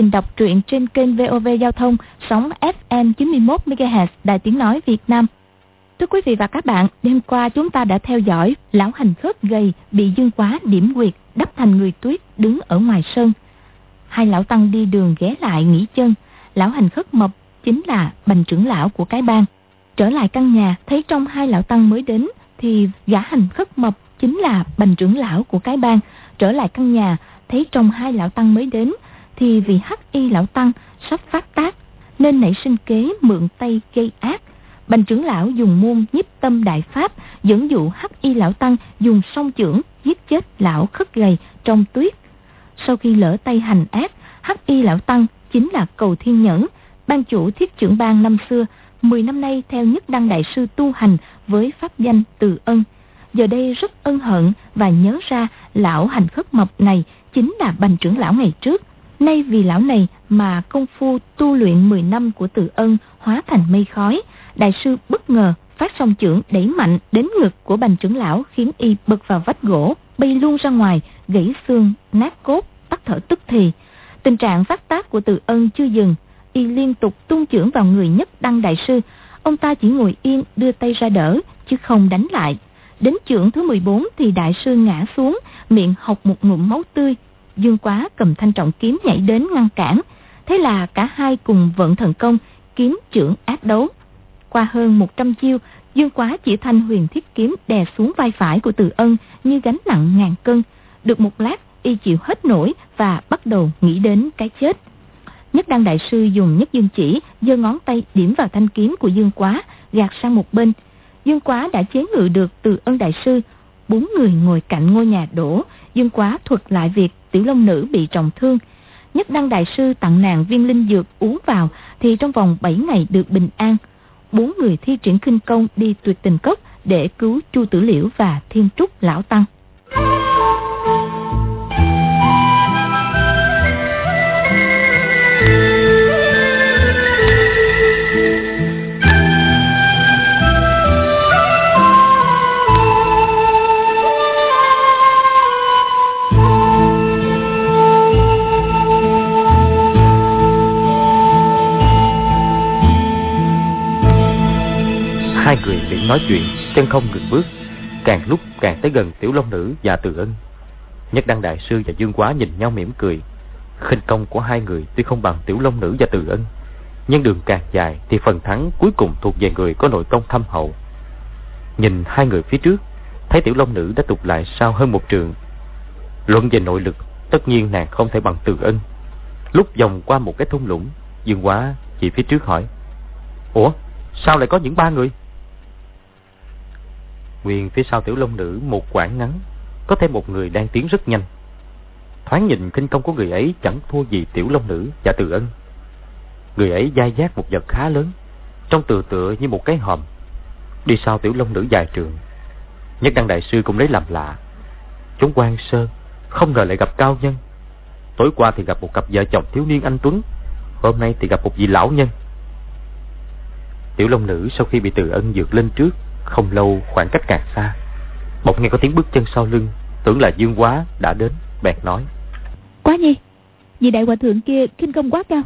trình đọc truyện trên kênh VOV Giao thông sóng FM 91 MHz Đài Tiếng nói Việt Nam. Thưa quý vị và các bạn, đêm qua chúng ta đã theo dõi lão hành khất gầy bị dương quá điểm quyệt đắp thành người tuyết đứng ở ngoài sân. Hai lão tăng đi đường ghé lại nghỉ chân. Lão hành khất mập chính là bành trưởng lão của cái bang. Trở lại căn nhà thấy trong hai lão tăng mới đến thì gã hành khất mập chính là bành trưởng lão của cái bang. Trở lại căn nhà thấy trong hai lão tăng mới đến thì vì hắc y lão tăng sắp phát tác nên nảy sinh kế mượn tay gây ác. Bành trưởng lão dùng môn nhiếp tâm đại pháp dẫn dụ hắc y lão tăng dùng song chưởng giết chết lão khất gầy trong tuyết. Sau khi lỡ tay hành ác, hắc y lão tăng chính là cầu thiên nhẫn, ban chủ thiết trưởng bang năm xưa, 10 năm nay theo nhất đăng đại sư tu hành với pháp danh từ ân. Giờ đây rất ân hận và nhớ ra lão hành khất mập này chính là bành trưởng lão ngày trước. Nay vì lão này mà công phu tu luyện 10 năm của từ ân hóa thành mây khói. Đại sư bất ngờ phát song trưởng đẩy mạnh đến ngực của bành trưởng lão khiến y bật vào vách gỗ, bay luôn ra ngoài, gãy xương, nát cốt, tắt thở tức thì. Tình trạng phát tác của từ ân chưa dừng, y liên tục tung trưởng vào người nhất đăng đại sư. Ông ta chỉ ngồi yên đưa tay ra đỡ, chứ không đánh lại. Đến trưởng thứ 14 thì đại sư ngã xuống, miệng học một ngụm máu tươi. Dương quá cầm thanh trọng kiếm nhảy đến ngăn cản. Thế là cả hai cùng vận thần công, kiếm trưởng ác đấu. Qua hơn 100 chiêu, Dương quá chỉ thanh huyền thiết kiếm đè xuống vai phải của Từ Ân như gánh nặng ngàn cân. Được một lát, y chịu hết nổi và bắt đầu nghĩ đến cái chết. Nhất Đăng Đại Sư dùng nhất dương chỉ, giơ ngón tay điểm vào thanh kiếm của Dương Quá, gạt sang một bên. Dương Quá đã chế ngự được từ ân đại sư. Bốn người ngồi cạnh ngôi nhà đổ. Dương Quá thuật lại việc tiểu long nữ bị trọng thương. Nhất đăng đại sư tặng nàng viên linh dược uống vào thì trong vòng 7 ngày được bình an. Bốn người thi triển kinh công đi tuyệt tình cốc để cứu Chu Tử Liễu và Thiên Trúc Lão Tăng. Nói chuyện, chân không ngừng bước, càng lúc càng tới gần Tiểu Long Nữ và Từ Ân. Nhất Đăng Đại Sư và Dương Quá nhìn nhau mỉm cười. khinh công của hai người tuy không bằng Tiểu Long Nữ và Từ Ân, nhưng đường càng dài thì phần thắng cuối cùng thuộc về người có nội công thâm hậu. Nhìn hai người phía trước, thấy Tiểu Long Nữ đã tụt lại sau hơn một trường. Luận về nội lực, tất nhiên nàng không thể bằng Từ Ân. Lúc vòng qua một cái thung lũng, Dương Quá chỉ phía trước hỏi: "Ủa, sao lại có những ba người?" Nguyên phía sau tiểu long nữ một quãng ngắn, có thêm một người đang tiến rất nhanh. Thoáng nhìn kinh công của người ấy chẳng thua gì tiểu long nữ và từ ân. Người ấy dai giác một vật khá lớn, trong từ tựa như một cái hòm. Đi sau tiểu long nữ dài trường. Nhất đăng đại sư cũng lấy làm lạ. Chúng quan sơ, không ngờ lại gặp cao nhân. Tối qua thì gặp một cặp vợ chồng thiếu niên anh Tuấn, hôm nay thì gặp một vị lão nhân. Tiểu long nữ sau khi bị từ ân vượt lên trước không lâu khoảng cách càng xa. Bỗng nghe có tiếng bước chân sau lưng Tưởng là Dương Quá đã đến Bèn nói. Quá nhi Vì đại hòa thượng kia kinh công quá cao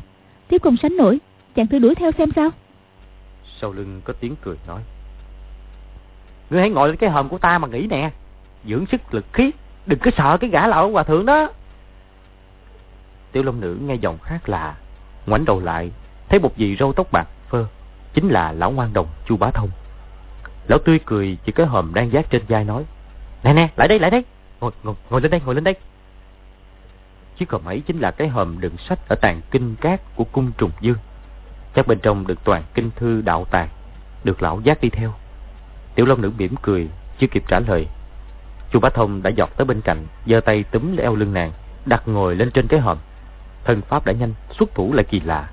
Thiếu cùng sánh nổi Chàng thử đuổi theo xem sao. Sau lưng có tiếng cười nói. Ngươi hãy ngồi lên cái hòm của ta mà nghĩ nè Dưỡng sức lực khí Đừng có sợ cái gã lão hòa thượng đó. Tiểu Long Nữ nghe giọng khác lạ ngoảnh đầu lại Thấy một vị râu tóc bạc phơ Chính là lão ngoan đồng Chu Bá Thông Lão tươi cười chỉ cái hòm đang giác trên vai nói Nè nè lại đây lại đây. Ngồi, ngồi, ngồi lên đây ngồi lên đây. Chiếc hòm ấy chính là cái hòm đựng sách Ở tàng kinh cát của cung trùng dương. Chắc bên trong được toàn kinh thư đạo tàng Được lão giác đi theo. Tiểu Long nữ mỉm cười Chưa kịp trả lời. Chu Bá Thông đã dọc tới bên cạnh giơ tay túm eo lưng nàng Đặt ngồi lên trên cái hòm. Thân pháp đã nhanh xuất thủ lại kỳ lạ.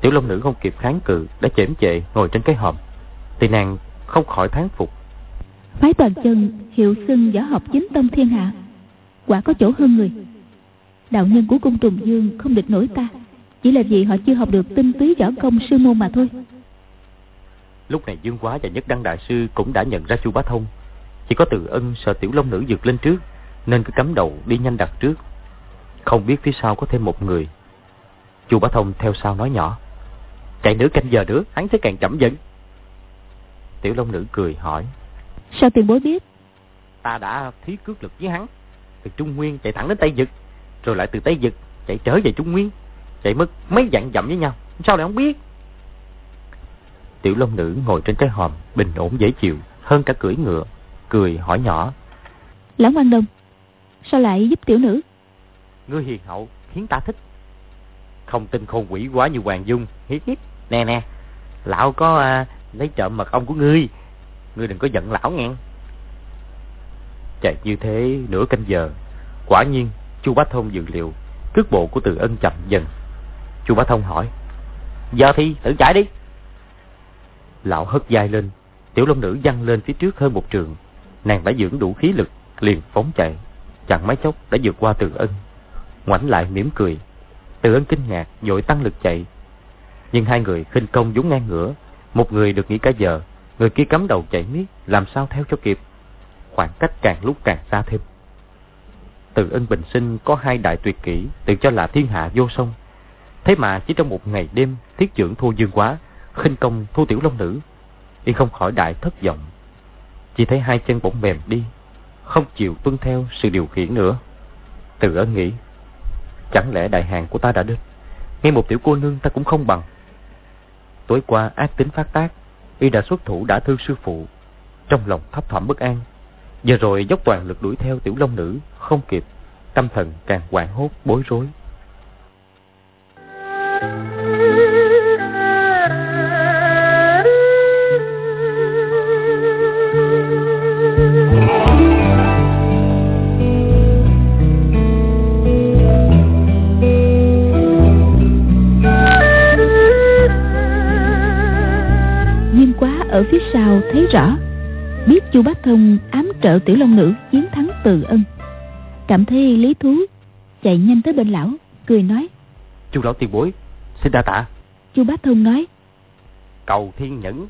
Tiểu Long nữ không kịp kháng cự Đã chễm chệ ngồi trên cái hòm. Thì nàng không khỏi thán phục phái toàn chân hiệu xưng võ học chính tông thiên hạ quả có chỗ hơn người đạo nhân của cung trùng dương không địch nổi ta chỉ là vì họ chưa học được tinh túy võ công sư môn mà thôi lúc này dương quá và nhất đăng đại sư cũng đã nhận ra chu bá thông chỉ có từ ân sợ tiểu long nữ vượt lên trước nên cứ cắm đầu đi nhanh đặt trước Không biết phía sau có thêm một người. Chu Bá Thông theo sau nói nhỏ. Chạy nửa canh giờ nữa, hắn sẽ càng chậm dần. Tiểu Long Nữ cười hỏi. Sao tiền bối biết? Ta đã thí cước lực với hắn. Từ Trung Nguyên chạy thẳng đến Tây Dực. Rồi lại từ Tây Dực chạy trở về Trung Nguyên. Chạy mất mấy dặn dặm với nhau. Sao lại không biết? Tiểu Long Nữ ngồi trên cái hòm, bình ổn dễ chịu, hơn cả cưỡi ngựa. Cười hỏi nhỏ. Lão Ngoan Đông, sao lại giúp tiểu nữ? Ngươi hiền hậu, khiến ta thích. Không tin khôn quỷ quá như Hoàng Dung. Hiếp hiếp. Nè nè, lão có à, lấy trộm mật ong của ngươi. Ngươi đừng có giận lão nghe. Chạy như thế nửa canh giờ. Quả nhiên, chu Bá Thông dự liệu, cước bộ của Từ Ân chậm dần. chu Bá Thông hỏi, giờ thì tự chạy đi. Lão hất vai lên, tiểu long nữ văng lên phía trước hơn một trường. Nàng đã dưỡng đủ khí lực, liền phóng chạy. Chẳng mấy chốc đã vượt qua Từ Ân. Ngoảnh lại mỉm cười. Từ Ân kinh ngạc, dội tăng lực chạy. Nhưng hai người khinh công dũng ngang ngửa. Một người được nghỉ cả giờ, người kia cắm đầu chạy miết, làm sao theo cho kịp. Khoảng cách càng lúc càng xa thêm. Từ ân bình sinh có hai đại tuyệt kỹ, tự cho là thiên hạ vô song. Thế mà chỉ trong một ngày đêm, thiết trưởng thua dương quá, khinh công thua tiểu long nữ. Y không khỏi đại thất vọng. Chỉ thấy hai chân bỗng mềm đi, không chịu tuân theo sự điều khiển nữa. Từ ân nghĩ, chẳng lẽ đại hàng của ta đã đến, ngay một tiểu cô nương ta cũng không bằng. Tối qua ác tính phát tác, y đã xuất thủ đã thương sư phụ. Trong lòng thấp thỏm bất an, Giờ rồi dốc toàn lực đuổi theo tiểu long nữ, không kịp, tâm thần càng hoảng hốt, bối rối. Sau thấy rõ biết chu bá thông ám trợ tiểu long nữ chiến thắng từ ân. Cảm thấy lý thú chạy nhanh tới bên lão cười nói chu lão tiền bối xin đa tạ. Chu bá thông nói cầu thiên nhẫn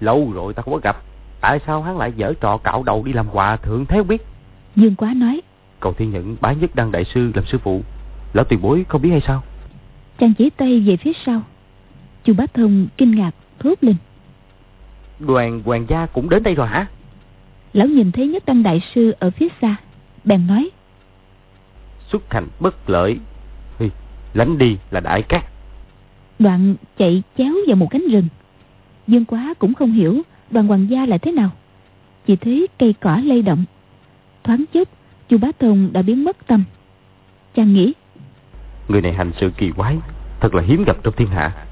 lâu rồi ta không có gặp. Tại sao hắn lại dở trò cạo đầu đi làm hòa thượng thế không biết? Dương quá nói cầu thiên nhẫn bái nhất đăng đại sư làm sư phụ. Lão tiền bối không biết hay sao? Chàng chỉ tay về phía sau. Chu bá thông kinh ngạc thốt lên đoàn hoàng gia cũng đến đây rồi hả? Lão nhìn thấy nhất đăng đại sư ở phía xa bèn nói xuất thành bất lợi. Hi, lánh đi là đại cát. Đoạn chạy chéo vào một cánh rừng. Dương quá cũng không hiểu đoàn hoàng gia là thế nào. Chỉ thấy cây cỏ lay động. Thoáng chốc chu bá thông đã biến mất tâm. Chàng nghĩ người này hành sự kỳ quái thật là hiếm gặp trong thiên hạ.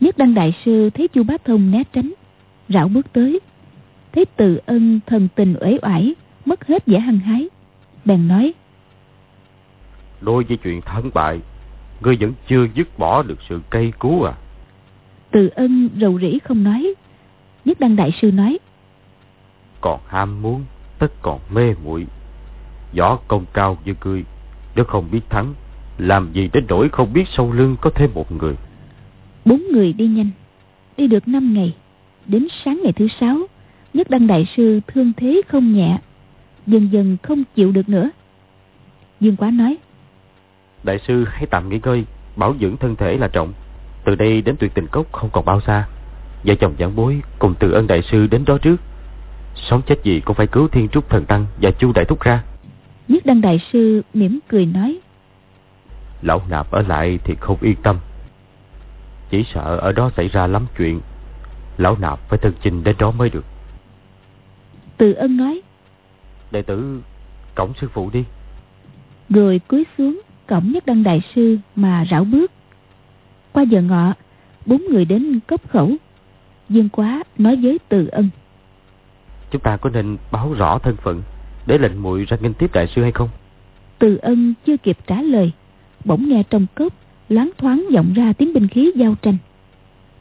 Nhất đăng đại sư thấy chu bá thông né tránh rảo bước tới. Thấy từ ân thần tình uể oải mất hết vẻ hăng hái. Bèn nói đối với chuyện thắng bại ngươi vẫn chưa dứt bỏ được sự cây cú à? Từ ân rầu rĩ không nói. Nhất đăng đại sư nói còn ham muốn tất còn mê muội. Võ công cao như ngươi nếu không biết thắng làm gì đến nỗi không biết sau lưng có thêm một người? Bốn người đi nhanh. Đi được năm ngày đến sáng ngày thứ sáu nhất đăng đại sư thương thế không nhẹ dần dần không chịu được nữa. Dương quá nói đại sư hãy tạm nghỉ ngơi bảo dưỡng thân thể là trọng. Từ đây đến tuyệt tình cốc không còn bao xa. Vợ chồng giảng bối cùng từ ân đại sư đến đó trước. Sống chết gì cũng phải cứu thiên trúc thần tăng và chu đại thúc ra. Nhất đăng đại sư mỉm cười nói lão nạp ở lại thì không yên tâm. Chỉ sợ ở đó xảy ra lắm chuyện lão nạp phải thân chinh đến đó mới được. Từ ân nói. Đệ tử cổng sư phụ đi. Rồi cúi xuống cổng nhất đăng đại sư mà rảo bước. Qua giờ ngọ bốn người đến cốc khẩu. Dương quá nói với từ ân. Chúng ta có nên báo rõ thân phận để lệnh muội ra nghênh tiếp đại sư hay không? Từ ân chưa kịp trả lời bỗng nghe trong cốc loáng thoáng vọng ra tiếng binh khí giao tranh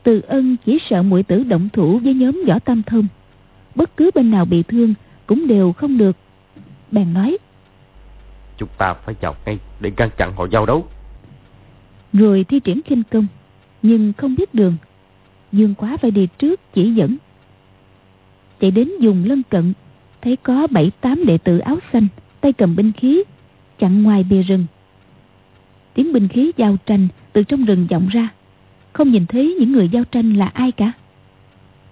từ ân chỉ sợ muội tử động thủ với nhóm võ tam thông bất cứ bên nào bị thương cũng đều không được. Bèn nói chúng ta phải vào ngay để ngăn chặn họ giao đấu. Rồi thi triển khinh công nhưng không biết đường. Dương quá phải đi trước chỉ dẫn. Chạy đến dùng lân cận thấy có bảy tám đệ tử áo xanh tay cầm binh khí chặn ngoài bìa rừng. Tiếng binh khí giao tranh từ trong rừng vọng ra không nhìn thấy những người giao tranh là ai cả.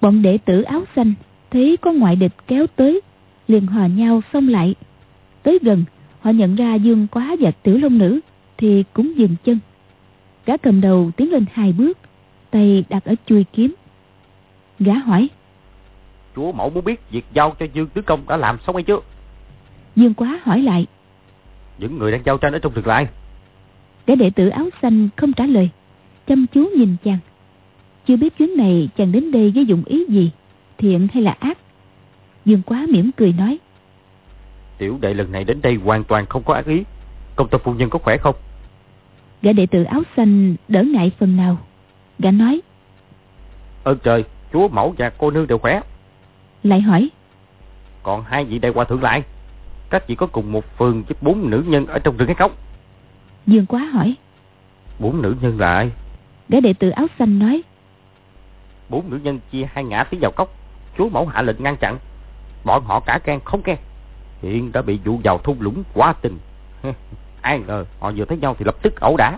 Bọn đệ tử áo xanh thấy có ngoại địch kéo tới liền hòa nhau xông lại. Tới gần họ nhận ra dương quá và tiểu long nữ thì cũng dừng chân. Gã cầm đầu tiến lên hai bước tay đặt ở chui kiếm. Gã hỏi chúa mẫu muốn biết việc giao cho dương tứ công đã làm xong hay chưa? Dương quá hỏi lại những người đang giao tranh ở trong rừng lại. Gã đệ tử áo xanh không trả lời chăm chú nhìn chàng. Chưa biết chuyến này chàng đến đây với dụng ý gì thiện hay là ác? Dương quá mỉm cười nói. Tiểu đệ lần này đến đây hoàn toàn không có ác ý. Công tôn phu nhân có khỏe không? Gã đệ tử áo xanh đỡ ngại phần nào. Gã nói. Ơn trời chúa mẫu và cô nương đều khỏe. Lại hỏi. Còn hai vị đại hòa thượng lại. Các vị có cùng một phường với bốn nữ nhân ở trong rừng hay không? Dương quá hỏi. Bốn nữ nhân là ai gã đệ tử áo xanh nói bốn nữ nhân chia hai ngã tiến vào cốc chúa mẫu hạ lệnh ngăn chặn. Bọn họ cả can không can hiện đã bị vụ vào thung lũng quá tình ai ngờ họ vừa thấy nhau thì lập tức ẩu đả.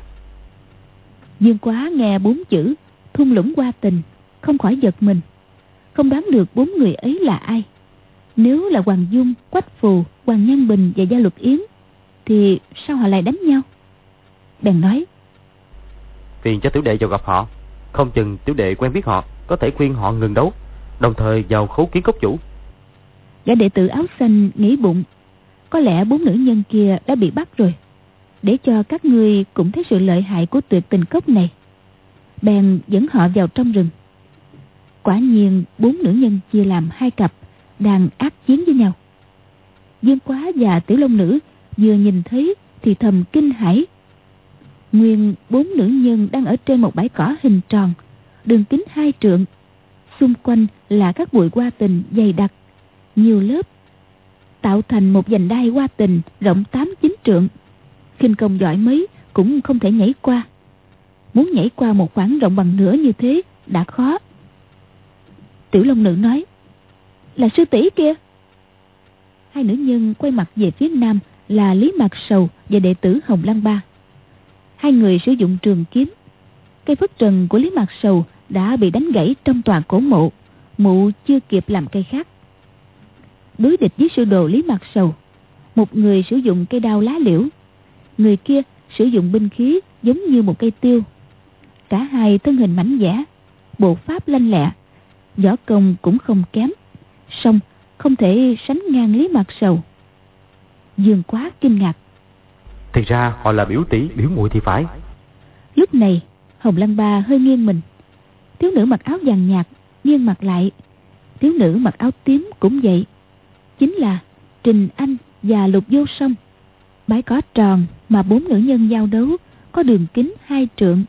Dương quá nghe bốn chữ thung lũng qua tình không khỏi giật mình. Không đoán được bốn người ấy là ai. Nếu là hoàng dung quách phù hoàng nhân bình và gia luật yến thì sao họ lại đánh nhau? Bèn nói phiền cho tiểu đệ vào gặp họ. Không chừng tiểu đệ quen biết họ, có thể khuyên họ ngừng đấu, đồng thời vào khấu kiến cốc chủ. Gã đệ tử áo xanh nghĩ bụng. Có lẽ bốn nữ nhân kia đã bị bắt rồi. Để cho các ngươi cũng thấy sự lợi hại của tuyệt tình cốc này. Bèn dẫn họ vào trong rừng. Quả nhiên, bốn nữ nhân chia làm hai cặp, đang ác chiến với nhau. Dương quá và tiểu long nữ vừa nhìn thấy thì thầm kinh hãi nguyên bốn nữ nhân đang ở trên một bãi cỏ hình tròn, đường kính hai trượng. Xung quanh là các bụi hoa tình dày đặc, nhiều lớp tạo thành một vành đai hoa tình rộng tám chín trượng. Khinh công giỏi mấy cũng không thể nhảy qua. Muốn nhảy qua một khoảng rộng bằng nửa như thế đã khó. Tiểu long nữ nói, là sư tỷ kia. Hai nữ nhân quay mặt về phía nam là lý mạc sầu và đệ tử hồng lăng ba hai người sử dụng trường kiếm. Cây phất trần của lý mạc sầu đã bị đánh gãy trong tòa cổ mộ. Mụ chưa kịp làm cây khác. Đối địch với sư đồ lý mạc sầu, một người sử dụng cây đao lá liễu, người kia sử dụng binh khí giống như một cây tiêu. Cả hai thân hình mảnh dẻ bộ pháp lanh lẹ, võ công cũng không kém, song không thể sánh ngang lý mạc sầu. Dương quá kinh ngạc thì ra họ là biểu tỷ, biểu muội thì phải. Lúc này, hồng lăng ba hơi nghiêng mình. Thiếu nữ mặc áo vàng nhạt, nghiêng mặt lại. Thiếu nữ mặc áo tím cũng vậy. Chính là trình anh và lục vô Sông. bãi cỏ tròn mà bốn nữ nhân giao đấu, có đường kính hai trượng.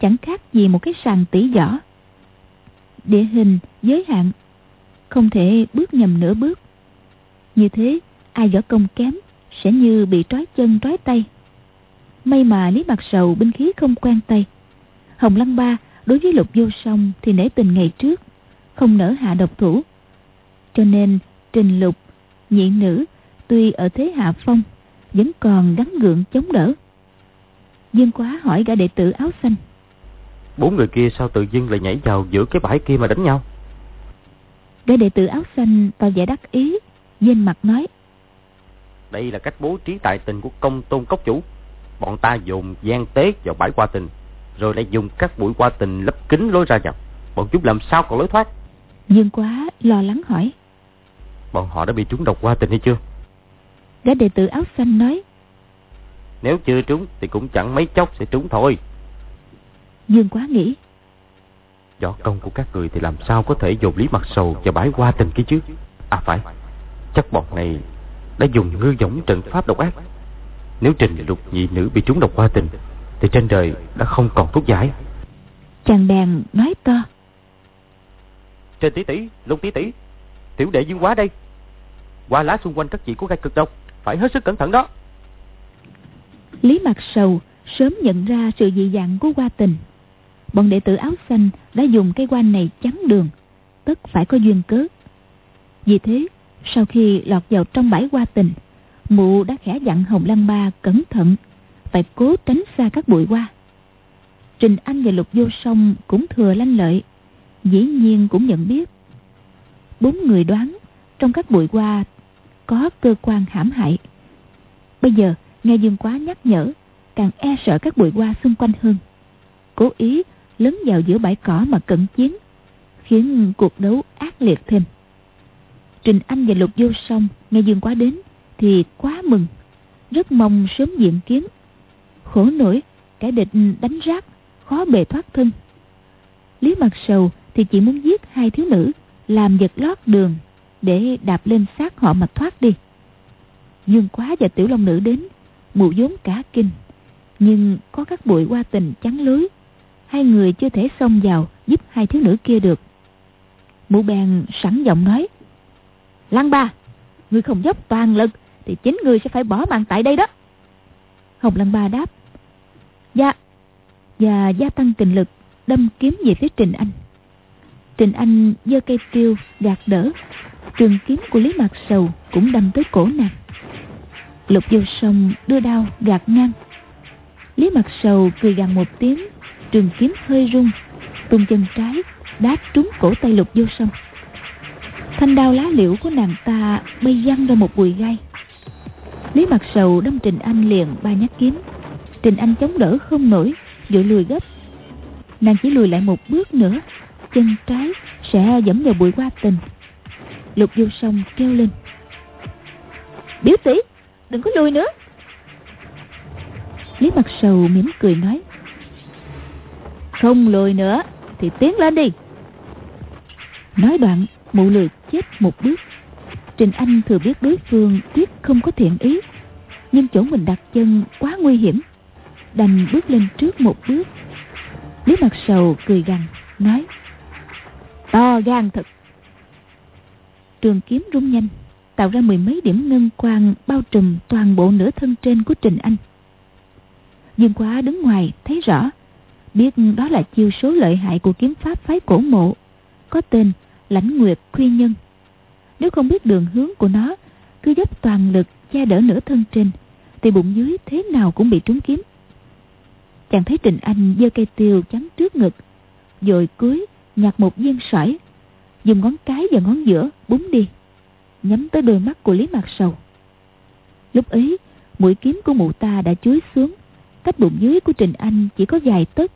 Chẳng khác gì một cái sàn tỷ võ. Địa hình, giới hạn, không thể bước nhầm nửa bước. Như thế, ai võ công kém sẽ như bị trói chân trói tay. May mà lý mặt sầu binh khí không quen tay. Hồng lăng ba đối với lục vô song thì nể tình ngày trước không nỡ hạ độc thủ. Cho nên trình lục nhị nữ tuy ở thế hạ phong vẫn còn gắn gượng chống đỡ. Dương quá hỏi gã đệ tử áo xanh. Bốn người kia sao tự dưng lại nhảy vào giữa cái bãi kia mà đánh nhau? Gã đệ tử áo xanh tỏ vẻ đắc ý trên mặt nói đây là cách bố trí tài tình của công tôn cốc chủ. Bọn ta dùng gian tế vào bãi qua tình rồi lại dùng các bụi qua tình lấp kính lối ra vào. Bọn chúng làm sao còn lối thoát? Dương quá lo lắng hỏi. Bọn họ đã bị trúng độc qua tình hay chưa? Gã đệ tử áo xanh nói. Nếu chưa trúng thì cũng chẳng mấy chốc sẽ trúng thôi. Dương quá nghĩ. Võ công của các người thì làm sao có thể dồn lý mặt sầu và bãi qua tình kia chứ? À phải. Chắc bọn này đã dùng ngư giống trận pháp độc ác. Nếu trình lục nhị nữ bị trúng độc qua tình thì trên đời đã không còn thuốc giải. Chàng bèn nói to. Trên tỷ tỷ lục tỷ tỷ tiểu đệ dương quá đây. Qua lá xung quanh các chị có gai cực độc phải hết sức cẩn thận đó. Lý mặt sầu sớm nhận ra sự dị dạng của qua tình. Bọn đệ tử áo xanh đã dùng cây quan này chắn đường tất phải có duyên cớ. Vì thế sau khi lọt vào trong bãi qua tình, mụ đã khẽ dặn hồng lăng ba cẩn thận, phải cố tránh xa các bụi hoa. Trình anh và lục vô song cũng thừa lanh lợi, dĩ nhiên cũng nhận biết. Bốn người đoán trong các bụi hoa có cơ quan hãm hại. Bây giờ, nghe dương quá nhắc nhở, càng e sợ các bụi hoa xung quanh hơn. Cố ý lấn vào giữa bãi cỏ mà cận chiến, khiến cuộc đấu ác liệt thêm trình anh và lục vô song nghe dương quá đến thì quá mừng. Rất mong sớm diện kiến. Khổ nổi, kẻ địch đánh rác, khó bề thoát thân. Lý mặt sầu thì chỉ muốn giết hai thiếu nữ, làm vật lót đường để đạp lên xác họ mà thoát đi. Dương quá và tiểu long nữ đến, mụ vốn cả kinh. Nhưng có các bụi qua tình chắn lưới hai người chưa thể xông vào giúp hai thiếu nữ kia được. Mụ bèn sẵn giọng nói lăng ba, người không dốc toàn lực thì chính người sẽ phải bỏ mạng tại đây đó. Hồng lăng ba đáp dạ và gia tăng tình lực, đâm kiếm về phía trình anh. Trình anh giơ cây tiêu gạt đỡ, trường kiếm của lý mạc sầu cũng đâm tới cổ nàng. Lục vô sông đưa đao gạt ngang. Lý mạc sầu cười gằn một tiếng, trường kiếm hơi rung, tung chân trái đá trúng cổ tay lục vô sông thanh đao lá liễu của nàng ta bay văng ra một bụi gai. Lý mặt sầu đâm trình anh liền ba nhát kiếm. Trình anh chống đỡ không nổi, vội lùi gấp. Nàng chỉ lùi lại một bước nữa, chân trái sẽ dẫm vào bụi hoa tình. Lục vô sông kêu lên. Biểu tỷ, đừng có lùi nữa. Lý mặt sầu mỉm cười nói. Không lùi nữa thì tiến lên đi. Nói đoạn, mụ lười chết một bước. Trình anh thừa biết đối phương tuyết không có thiện ý, nhưng chỗ mình đặt chân quá nguy hiểm. Đành bước lên trước một bước. Lý mặt sầu cười gằn, nói, to gan thật. Trường kiếm rung nhanh, tạo ra mười mấy điểm ngân quang bao trùm toàn bộ nửa thân trên của trình anh. Dương quá đứng ngoài thấy rõ, biết đó là chiêu số lợi hại của kiếm pháp phái cổ mộ, có tên lãnh nguyệt khuyên nhân. Nếu không biết đường hướng của nó, cứ dốc toàn lực che đỡ nửa thân trên, thì bụng dưới thế nào cũng bị trúng kiếm. Chàng thấy trình anh giơ cây tiêu chắn trước ngực, rồi cúi nhặt một viên sỏi, dùng ngón cái và ngón giữa búng đi, nhắm tới đôi mắt của lý mạc sầu. Lúc ấy, mũi kiếm của mụ ta đã chuối xuống, cách bụng dưới của trình anh chỉ có vài tấc.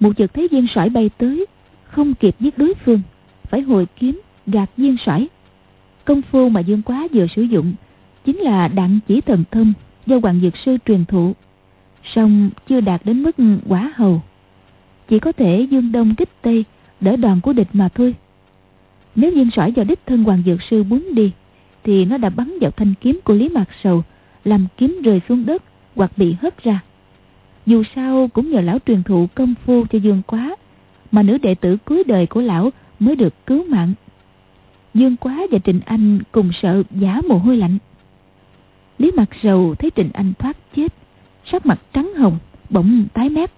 Mụ chợt thấy viên sỏi bay tới, không kịp giết đối phương phải hồi kiếm, gạt viên sỏi. Công phu mà dương quá vừa sử dụng chính là đặng chỉ thần thông do hoàng dược sư truyền thụ, song chưa đạt đến mức quả hầu. Chỉ có thể dương đông kích tây, đỡ đoàn của địch mà thôi. Nếu viên sỏi do đích thân hoàng dược sư búng đi, thì nó đã bắn vào thanh kiếm của lý mạc sầu, làm kiếm rơi xuống đất hoặc bị hất ra. Dù sao cũng nhờ lão truyền thụ công phu cho dương quá, mà nữ đệ tử cuối đời của lão mới được cứu mạng. Dương quá và trịnh anh cùng sợ giả mồ hôi lạnh. Lý mặt sầu thấy trịnh anh thoát chết, sắc mặt trắng hồng, bỗng tái mét.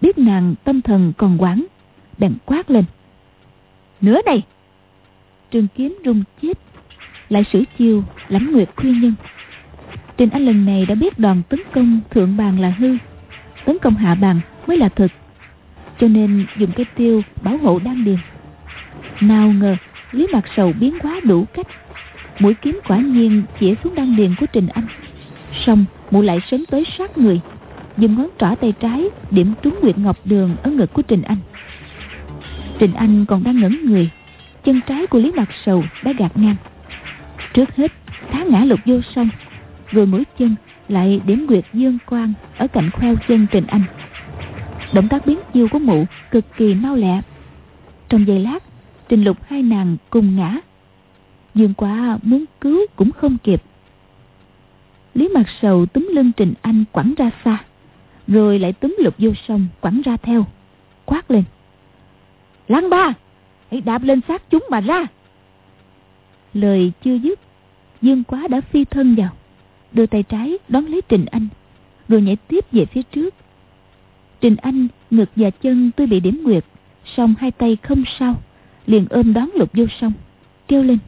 Biết nàng tâm thần còn quảng, bèn quát lên. Nữa này! Trường kiếm rung chết, lại sử chiêu lãnh nguyệt khuyên nhân. Trịnh anh lần này đã biết đoàn tấn công thượng bàn là hư, tấn công hạ bàn mới là thực, cho nên dùng cái tiêu bảo hộ đan điền nào ngờ, lý mặt sầu biến quá đủ cách. Mũi kiếm quả nhiên chĩa xuống đan điền của trình anh. Xong, mụ lại sấn tới sát người, dùng ngón trỏ tay trái điểm trúng nguyệt ngọc đường ở ngực của trình anh. Trình anh còn đang ngẩn người, chân trái của lý mặt sầu đã gạt ngang. Trước hết, thá ngã lục vô sông rồi mũi chân lại điểm nguyệt dương quang ở cạnh khoeo chân trình anh. Động tác biến chiêu của mụ cực kỳ mau lẹ. Trong giây lát trình lục hai nàng cùng ngã. Dương quá muốn cứu cũng không kịp. Lý mặt sầu túm lưng trình anh quẳng ra xa, rồi lại túm lục vô sông quẳng ra theo, quát lên. Lăng ba, hãy đạp lên xác chúng mà ra. Lời chưa dứt, dương quá đã phi thân vào, đưa tay trái đón lấy trình anh, rồi nhảy tiếp về phía trước. Trình anh ngực và chân tôi bị điểm nguyệt, song hai tay không sao liền ôm đón lục vô song, kêu lên.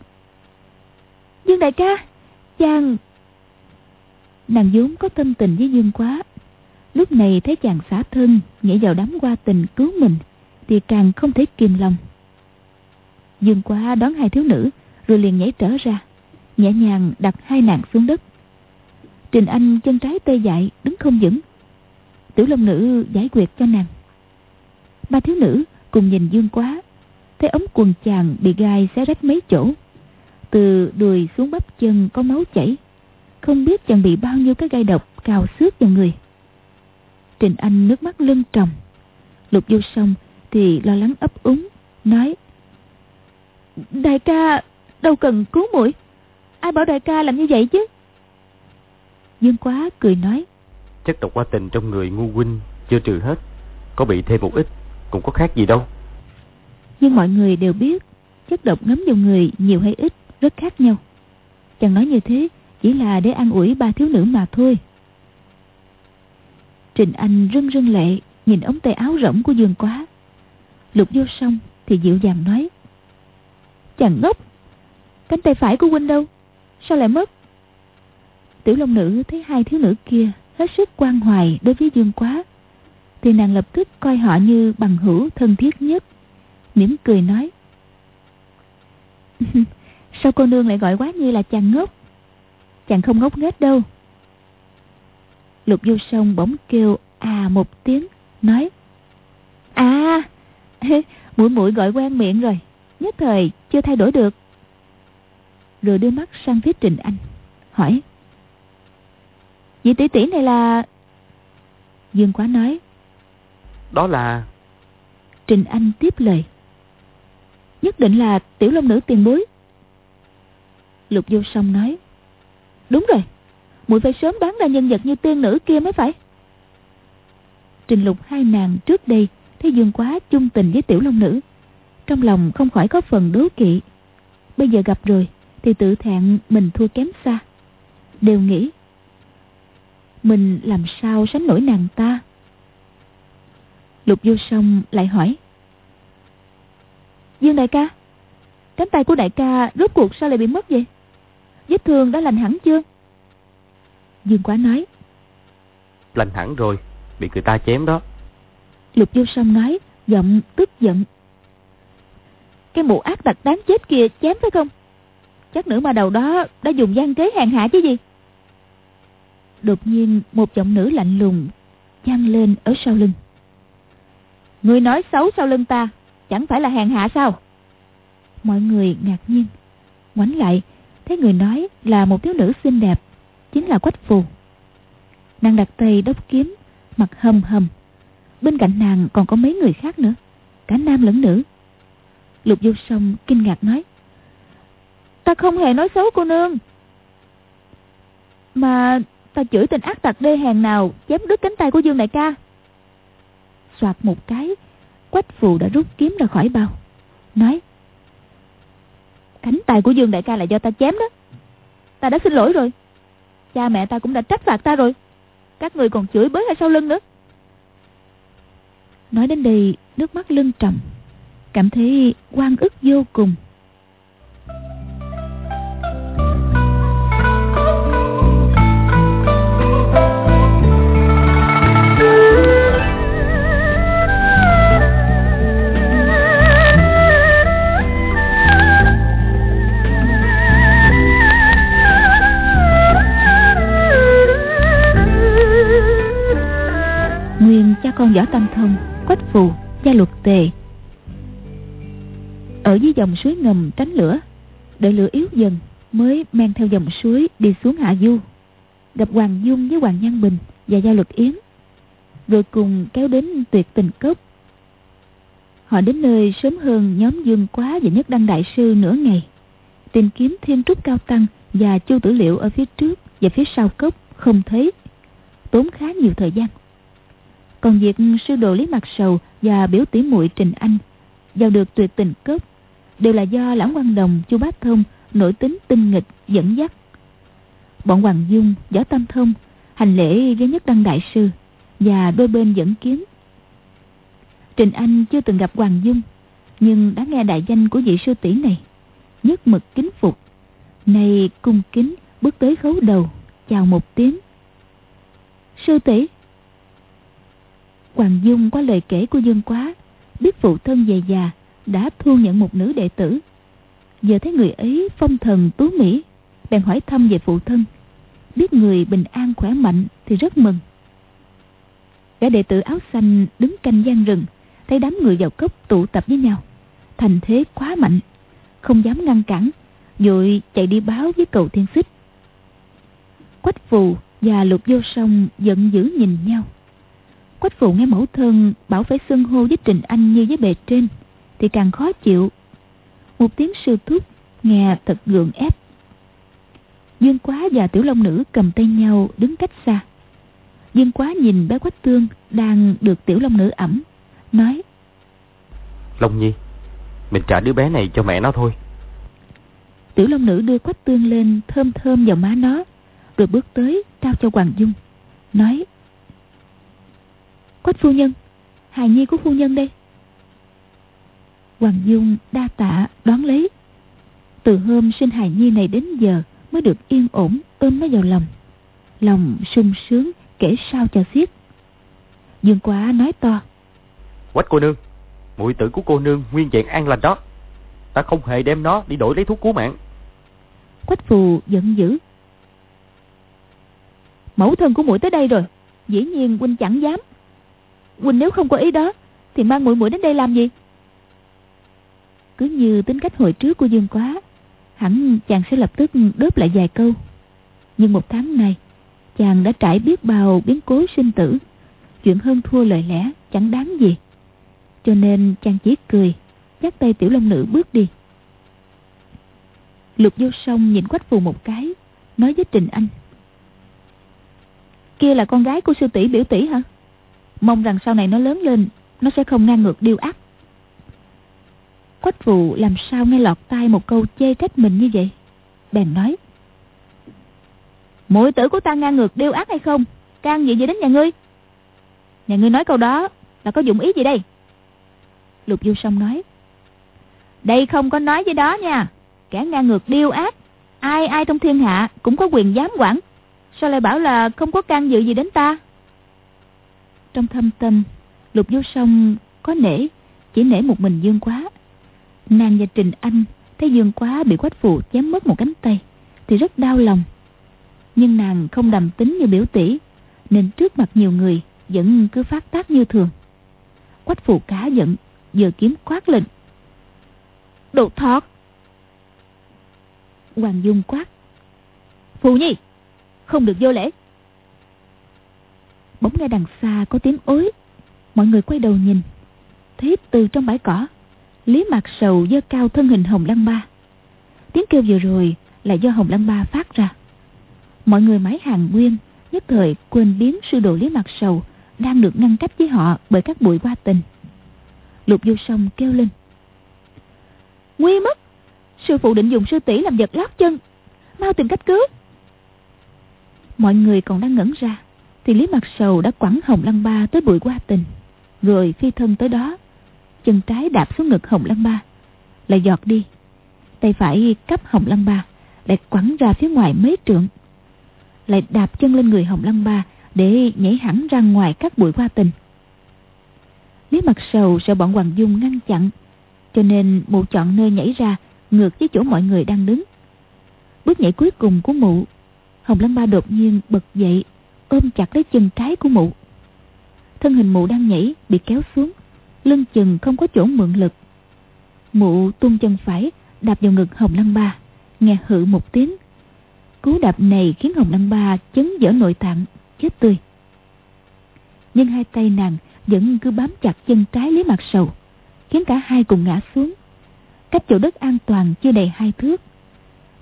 Dương đại ca, chàng. Nàng vốn có tâm tình với Dương Quá. Lúc này thấy chàng xả thân, Nhảy vào đám qua tình cứu mình, Thì càng không thể kìm lòng. Dương Quá đón hai thiếu nữ, Rồi liền nhảy trở ra, Nhẹ nhàng đặt hai nàng xuống đất. Trình Anh chân trái tê dại, Đứng không vững. Tiểu Long Nữ giải quyết cho nàng. Ba thiếu nữ cùng nhìn Dương Quá Thấy ống quần chàng bị gai xé rách mấy chỗ. Từ đùi xuống bắp chân có máu chảy. Không biết chàng bị bao nhiêu cái gai độc, cào xước vào người. Trình Anh nước mắt lưng tròng. Lục vô sông thì lo lắng ấp úng, Nói, Đại ca đâu cần cứu mũi Ai bảo đại ca làm như vậy chứ? Dương quá cười nói, Chất độc qua tình trong người ngu huynh Chưa trừ hết, Có bị thêm một ít, Cũng có khác gì đâu. Nhưng mọi người đều biết, Chất độc ngấm vào người nhiều hay ít Rất khác nhau. Chàng nói như thế, Chỉ là để an ủi ba thiếu nữ mà thôi. Trình Anh rưng rưng lệ Nhìn ống tay áo rỗng của Dương quá. Lục vô xong thì dịu dàng nói, Chàng ngốc, Cánh tay phải của huynh đâu? Sao lại mất? Tiểu Long Nữ thấy hai thiếu nữ kia Hết sức quan hoài đối với Dương Quá, Thì nàng lập tức coi họ như bằng hữu thân thiết nhất mỉm cười nói. Sao cô nương lại gọi quá như là chàng ngốc? Chàng không ngốc nghếch đâu. Lục vô sông bỗng kêu à một tiếng Nói. À mũi mũi gọi quen miệng rồi Nhất thời chưa thay đổi được. Rồi đưa mắt sang phía Trình Anh Hỏi. Vị tỷ tỷ này là? Dương Quá nói. Đó là? Trình Anh tiếp lời Nhất định là tiểu long nữ tiền bối. Lục vô song nói, Đúng rồi, muội phải sớm bán ra nhân vật như tiên nữ kia mới phải. Trình lục hai nàng trước đây Thấy Dương Quá chung tình với tiểu long nữ, Trong lòng không khỏi có phần đố kỵ. Bây giờ gặp rồi Thì tự thẹn mình thua kém xa. Đều nghĩ, Mình làm sao sánh nổi nàng ta? Lục vô song lại hỏi Dương đại ca Cánh tay của đại ca rốt cuộc sao lại bị mất vậy? Vết thương đã lành hẳn chưa? Dương quá nói. Lành hẳn rồi Bị người ta chém đó. Lục vô song nói Giọng tức giận. Cái mụ ác tặc đáng chết kia chém phải không? Chắc nữ mà đầu đó Đã dùng gian kế hàng hạ chứ gì? Đột nhiên một giọng nữ lạnh lùng Chăng lên ở sau lưng. Người nói xấu sau lưng ta Chẳng phải là hàng hạ sao? Mọi người ngạc nhiên. Ngoảnh lại, Thấy người nói là một thiếu nữ xinh đẹp, Chính là Quách Phù. Nàng đặt tay đốc kiếm, Mặt hầm hầm. Bên cạnh nàng còn có mấy người khác nữa, Cả nam lẫn nữ. Lục vô Sông kinh ngạc nói, Ta không hề nói xấu cô nương. Mà ta chửi tên ác tặc đê hèn nào Chém đứt cánh tay của Dương đại ca. Soạt một cái Quách phù đã rút kiếm ra khỏi bao. Nói, Cánh tay của Dương đại ca là do ta chém đó. Ta đã xin lỗi rồi. Cha mẹ ta cũng đã trách phạt ta rồi. Các người còn chửi bới ở sau lưng nữa. Nói đến đây, Nước mắt lưng trầm Cảm thấy quan ức vô cùng. Con võ tam thông, quách phù, gia luật tề. Ở dưới dòng suối ngầm tránh lửa, đợi lửa yếu dần mới men theo dòng suối đi xuống hạ du. Gặp hoàng dung với hoàng nhan bình và gia luật yến, rồi cùng kéo đến tuyệt tình cốc. Họ đến nơi sớm hơn nhóm dương quá và nhất đăng đại sư nửa ngày, tìm kiếm thiên trúc cao tăng và chu tử liệu ở phía trước và phía sau cốc không thấy, tốn khá nhiều thời gian còn việc sư đồ Lý Mặt Sầu và biểu tỷ muội Trình Anh vào được tuyệt tình cướp đều là do lão quan đồng, chu bát thông nổi tính tinh nghịch, dẫn dắt. Bọn hoàng dung, võ tam thông hành lễ với nhất đăng đại sư và đôi bên dẫn kiếm trình anh chưa từng gặp hoàng dung, nhưng đã nghe đại danh của vị sư tỷ này, nhất mực kính phục. Nay cung kính bước tới khấu đầu, chào một tiếng. Sư tỷ Hoàng Dung qua lời kể của Dương Quá, Biết phụ thân về già Đã thu nhận một nữ đệ tử. Giờ thấy người ấy phong thần tú mỹ, Bèn hỏi thăm về phụ thân. Biết người bình an khỏe mạnh Thì rất mừng. Gã đệ tử áo xanh đứng canh gian rừng, Thấy đám người vào cốc tụ tập với nhau. Thành thế quá mạnh, Không dám ngăn cản Rồi chạy đi báo với cầu thiên xích. Quách phù và lục vô sông giận dữ nhìn nhau. Quách phụ nghe mẫu thân bảo phải xưng hô với Trình Anh như với bề trên Thì càng khó chịu. Một tiếng sư thúc nghe thật gượng ép. Dương Quá và Tiểu Long Nữ cầm tay nhau đứng cách xa. Dương Quá nhìn bé Quách Tương đang được Tiểu Long Nữ ẩm Nói Long Nhi Mình trả đứa bé này cho mẹ nó thôi. Tiểu Long Nữ đưa Quách Tương lên thơm thơm vào má nó Rồi bước tới trao cho Hoàng Dung Nói Quách phu nhân. Hài nhi của phu nhân đây. Hoàng Dung đa tạ đón lấy. Từ hôm sinh hài nhi này đến giờ Mới được yên ổn ôm nó vào lòng. Lòng sung sướng kể sao cho xiết. Dương quá nói to. Quách cô nương muội tử của cô nương nguyên vẹn an lành đó. Ta không hề đem nó đi đổi lấy thuốc cứu mạng. Quách phù giận dữ. Mẫu thân của muội tới đây rồi Dĩ nhiên huynh chẳng dám Huynh nếu không có ý đó, Thì mang muội muội đến đây làm gì? Cứ như tính cách hồi trước của Dương Quá, Hẳn chàng sẽ lập tức đớp lại vài câu. Nhưng một tháng này Chàng đã trải biết bao biến cố sinh tử. Chuyện hơn thua lời lẽ Chẳng đáng gì. Cho nên chàng chỉ cười Dắt tay tiểu long nữ bước đi. Lục vô sông nhìn quách phù một cái, Nói với Trình Anh. Kia là con gái của sư tỷ biểu tỷ hả? Mong rằng sau này nó lớn lên, Nó sẽ không ngang ngược điêu ác. Quách phụ làm sao nghe lọt tai một câu chê trách mình như vậy? Bèn nói, Mũi tử của ta ngang ngược điêu ác hay không? Can gì gì đến nhà ngươi? Nhà ngươi nói câu đó Là có dụng ý gì đây? Lục du song nói, Đây không có nói với đó nha. Kẻ ngang ngược điêu ác, Ai ai trong thiên hạ cũng có quyền giám quản. Sao lại bảo là không có can dự gì đến ta? Trong thâm tâm. Lục vô song có nể, Chỉ nể một mình Dương Quá. Nàng và Trình Anh Thấy Dương Quá bị quách phụ chém mất một cánh tay Thì rất đau lòng. Nhưng nàng không đầm tính như biểu tỷ, Nên trước mặt nhiều người Vẫn cứ phát tác như thường. Quách phụ cá giận Giờ kiếm quát lên. Đồ thọt! Hoàng Dung quát. Phụ nhi, Không được vô lễ. Bỗng nghe đằng xa có tiếng ối. Mọi người quay đầu nhìn. Thấy từ trong bãi cỏ, Lý Mạc Sầu dơ cao thân hình Hồng Lăng Ba. Tiếng kêu vừa rồi Là do Hồng Lăng Ba phát ra. Mọi người mãi hàng nguyên, Nhất thời quên biến sư đồ Lý Mạc Sầu Đang được ngăn cách với họ Bởi các bụi hoa tình. Lục vô sông kêu lên. Nguy mất! Sư phụ định dùng sư tỷ làm vật lót chân. Mau tìm cách cứu. Mọi người còn đang ngẩn ra. Thì Lý Mặt Sầu đã quẳng Hồng Lăng Ba tới bụi hoa tình. Rồi phi thân tới đó Chân trái đạp xuống ngực Hồng Lăng Ba Lại giọt đi. Tay phải cắp Hồng Lăng Ba Lại quẳng ra phía ngoài mấy trượng. Lại đạp chân lên người Hồng Lăng Ba Để nhảy hẳn ra ngoài các bụi hoa tình. Lý Mặt Sầu sợ bọn Hoàng Dung ngăn chặn Cho nên mụ chọn nơi nhảy ra ngược với chỗ mọi người đang đứng. Bước nhảy cuối cùng của mụ, Hồng Lăng Ba đột nhiên bật dậy, ôm chặt lấy chân trái của mụ. Thân hình mụ đang nhảy bị kéo xuống, lưng chừng không có chỗ mượn lực. Mụ tung chân phải đạp vào ngực Hồng Lăng Ba, nghe hự một tiếng. Cú đạp này khiến Hồng Lăng Ba chấn vỡ nội tạng, chết tươi. Nhưng hai tay nàng vẫn cứ bám chặt chân trái lấy mặt sầu, khiến cả hai cùng ngã xuống cách chỗ đất an toàn chưa đầy hai thước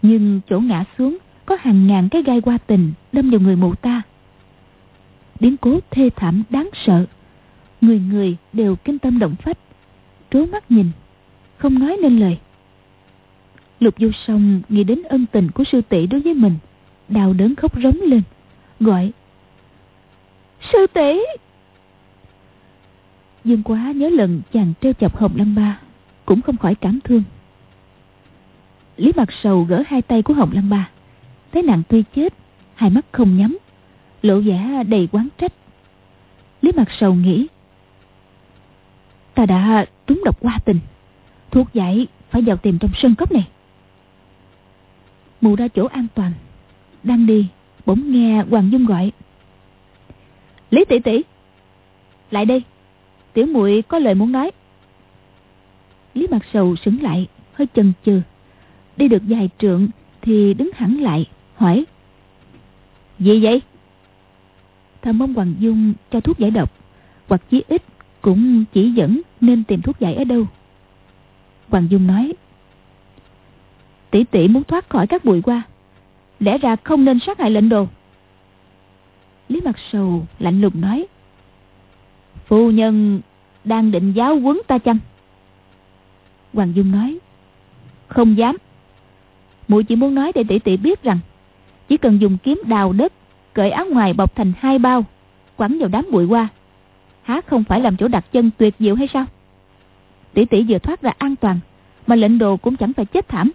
nhưng chỗ ngã xuống có hàng ngàn cái gai qua tình đâm vào người mụ ta biến cố thê thảm đáng sợ. Người người đều kinh tâm động phách, trố mắt nhìn, không nói nên lời. Lục du song nghĩ đến ân tình của sư tỷ đối với mình, đau đớn khóc rống lên, gọi, sư tỷ! Dương quá nhớ lần chàng treo chọc hồng Lăng ba, cũng không khỏi cảm thương. Lý mặt sầu gỡ hai tay của hồng lăng ba, thấy nàng tuy chết, hai mắt không nhắm lộ vẻ đầy quán trách. Lý mặt sầu nghĩ. Ta đã trúng độc qua tình. Thuốc giải phải vào tìm trong sân cốc này. Mụ ra chỗ an toàn. Đang đi, bỗng nghe Hoàng Dung gọi. Lý tỷ tỷ, lại đây, tiểu muội có lời muốn nói. Lý mặt sầu sững lại, hơi chần chừ. Đi được vài trượng thì đứng hẳn lại, hỏi. Gì vậy? Thầm mong Hoàng Dung cho thuốc giải độc, hoặc chí ít cũng chỉ dẫn nên tìm thuốc giải ở đâu. Hoàng Dung nói. Tỷ tỷ muốn thoát khỏi các bụi qua, lẽ ra không nên sát hại lệnh đồ. Lý Mặt Sầu lạnh lùng nói. Phu nhân đang định giáo quấn ta chăng? Hoàng Dung nói. Không dám. Muội chỉ muốn nói để tỷ tỷ biết rằng chỉ cần dùng kiếm đào đất, cởi áo ngoài bọc thành hai bao, quẳng vào đám bụi qua. Há không phải làm chỗ đặt chân tuyệt diệu hay sao? Tỷ tỷ vừa thoát ra an toàn, mà lệnh đồ cũng chẳng phải chết thảm.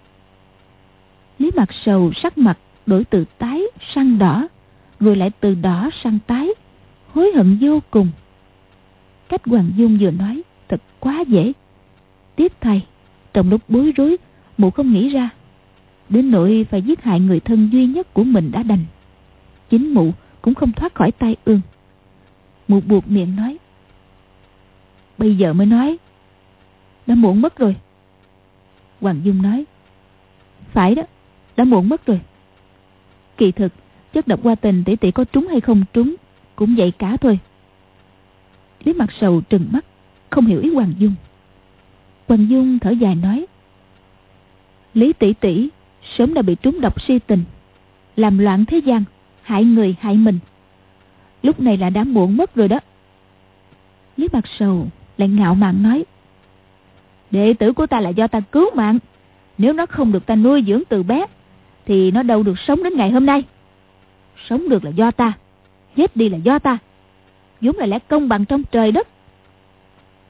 Lý mặt sầu sắc mặt đổi từ tái sang đỏ, rồi lại từ đỏ sang tái, hối hận vô cùng. Cách Hoàng Dung vừa nói thật quá dễ. Tiếp thay, trong lúc bối rối, mụ không nghĩ ra. Đến nỗi phải giết hại người thân duy nhất của mình đã đành. Chính mụ cũng không thoát khỏi tay ương. Mụ buộc miệng nói. Bây giờ mới nói. Đã muộn mất rồi. Hoàng Dung nói. Phải đó, đã muộn mất rồi. Kỳ thực, chất độc qua tình tỷ tỷ có trúng hay không trúng, cũng vậy cả thôi. Lý mặt sầu trừng mắt, không hiểu ý Hoàng Dung. Hoàng Dung thở dài nói. Lý tỷ tỷ sớm đã bị trúng độc si tình, làm loạn thế gian, hại người hại mình. Lúc này là đã muộn mất rồi đó. Lý mặt sầu lại ngạo mạn nói. Đệ tử của ta là do ta cứu mạng. Nếu nó không được ta nuôi dưỡng từ bé, thì nó đâu được sống đến ngày hôm nay. Sống được là do ta, chết đi là do ta. vốn là lẽ công bằng trong trời đất.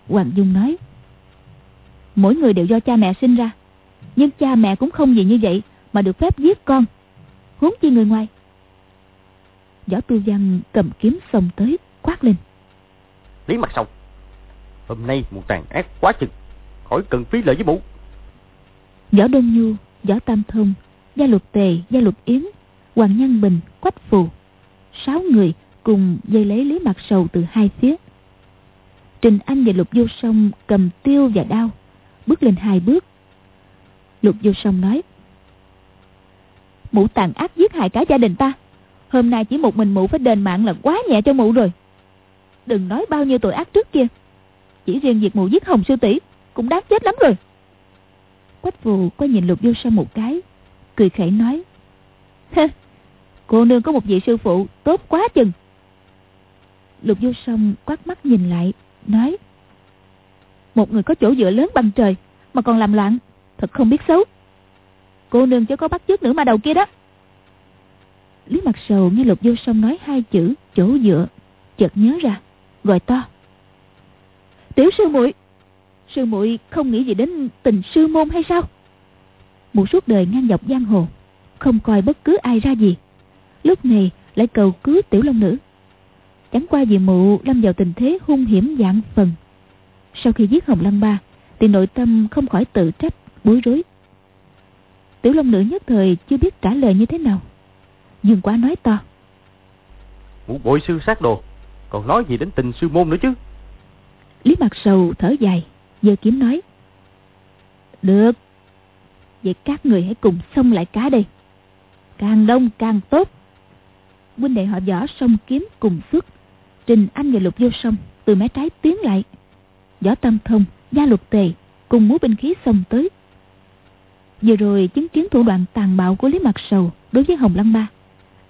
Hoàng Dung nói. Mỗi người đều do cha mẹ sinh ra. Nhưng cha mẹ cũng không gì như vậy mà được phép giết con. Huống chi người ngoài. Võ Tu Văn cầm kiếm xông tới, quát lên. Lý mặt sông. Hôm nay một tàn ác quá chừng. Khỏi cần phí lợi với mụ. Võ Đông Nhu, Võ Tam Thông, Gia Lục Tề, Gia Lục Yến, Hoàng Nhân Bình, Quách Phù. Sáu người cùng dây lấy Lý Mặt Sầu từ hai phía. Trình Anh và Lục Vô Sông cầm tiêu và đao, bước lên hai bước. Lục Vô Sông nói, Mụ tàn ác giết hại cả gia đình ta. Hôm nay chỉ một mình mụ phải đền mạng là quá nhẹ cho mụ rồi. Đừng nói bao nhiêu tội ác trước kia. Chỉ riêng việc mụ giết Hồng Sư tỷ cũng đáng chết lắm rồi. Quách phù có nhìn Lục Vô sâm một cái, cười khẩy nói. Cô nương có một vị sư phụ tốt quá chừng. Lục Vô sâm quát mắt nhìn lại, nói. Một người có chỗ dựa lớn bằng trời mà còn làm loạn, thật không biết xấu. Cô nương chứ có bắt chước nữ ma đầu kia đó. Lý mặt sầu nghe Lục Vô Sông nói hai chữ chỗ dựa, chợt nhớ ra, gọi to. Tiểu sư muội Sư muội không nghĩ gì đến tình sư môn hay sao? Một suốt đời ngang dọc giang hồ, không coi bất cứ ai ra gì. Lúc này lại cầu cứu tiểu long nữ. Chẳng qua vì mụ lâm vào tình thế hung hiểm dạng phần. Sau khi giết Hồng Lăng Ba, thì nội tâm không khỏi tự trách, bối rối. Tiểu long nữ nhất thời chưa biết trả lời như thế nào. Dương quá nói to. Mụ bội sư sát đồ, còn nói gì đến tình sư môn nữa chứ? Lý mặt sầu thở dài, giơ kiếm nói. Được, vậy các người hãy cùng xông lại cá đây. Càng đông càng tốt. Huynh đệ họ võ sông kiếm cùng xuất. Trình Anh và Lục vô sông từ mé trái tiến lại. Võ Tâm Thông, Gia Lục Tề cùng múa binh khí xông tới. Vừa rồi chứng kiến thủ đoạn tàn bạo của Lý Mặt Sầu đối với Hồng Lăng Ba.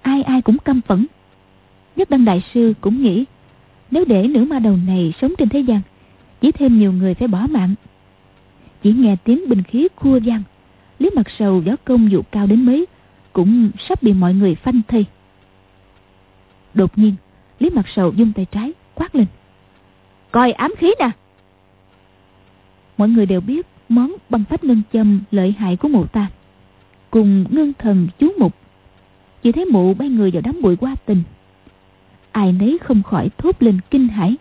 Ai ai cũng căm phẫn. Nhất Đăng Đại Sư cũng nghĩ nếu để nữ ma đầu này sống trên thế gian chỉ thêm nhiều người phải bỏ mạng. Chỉ nghe tiếng binh khí khua vang, Lý Mặt Sầu gió công dù cao đến mấy, cũng sắp bị mọi người phanh thây. Đột nhiên, Lý Mặt Sầu dung tay trái, quát lên. Coi ám khí nè! Mọi người đều biết món băng phách ngân châm lợi hại của mụ ta. Cùng ngưng thần chú mục. Chỉ thấy mụ bay người vào đám bụi qua tình. ai nấy không khỏi thốt lên kinh hãi.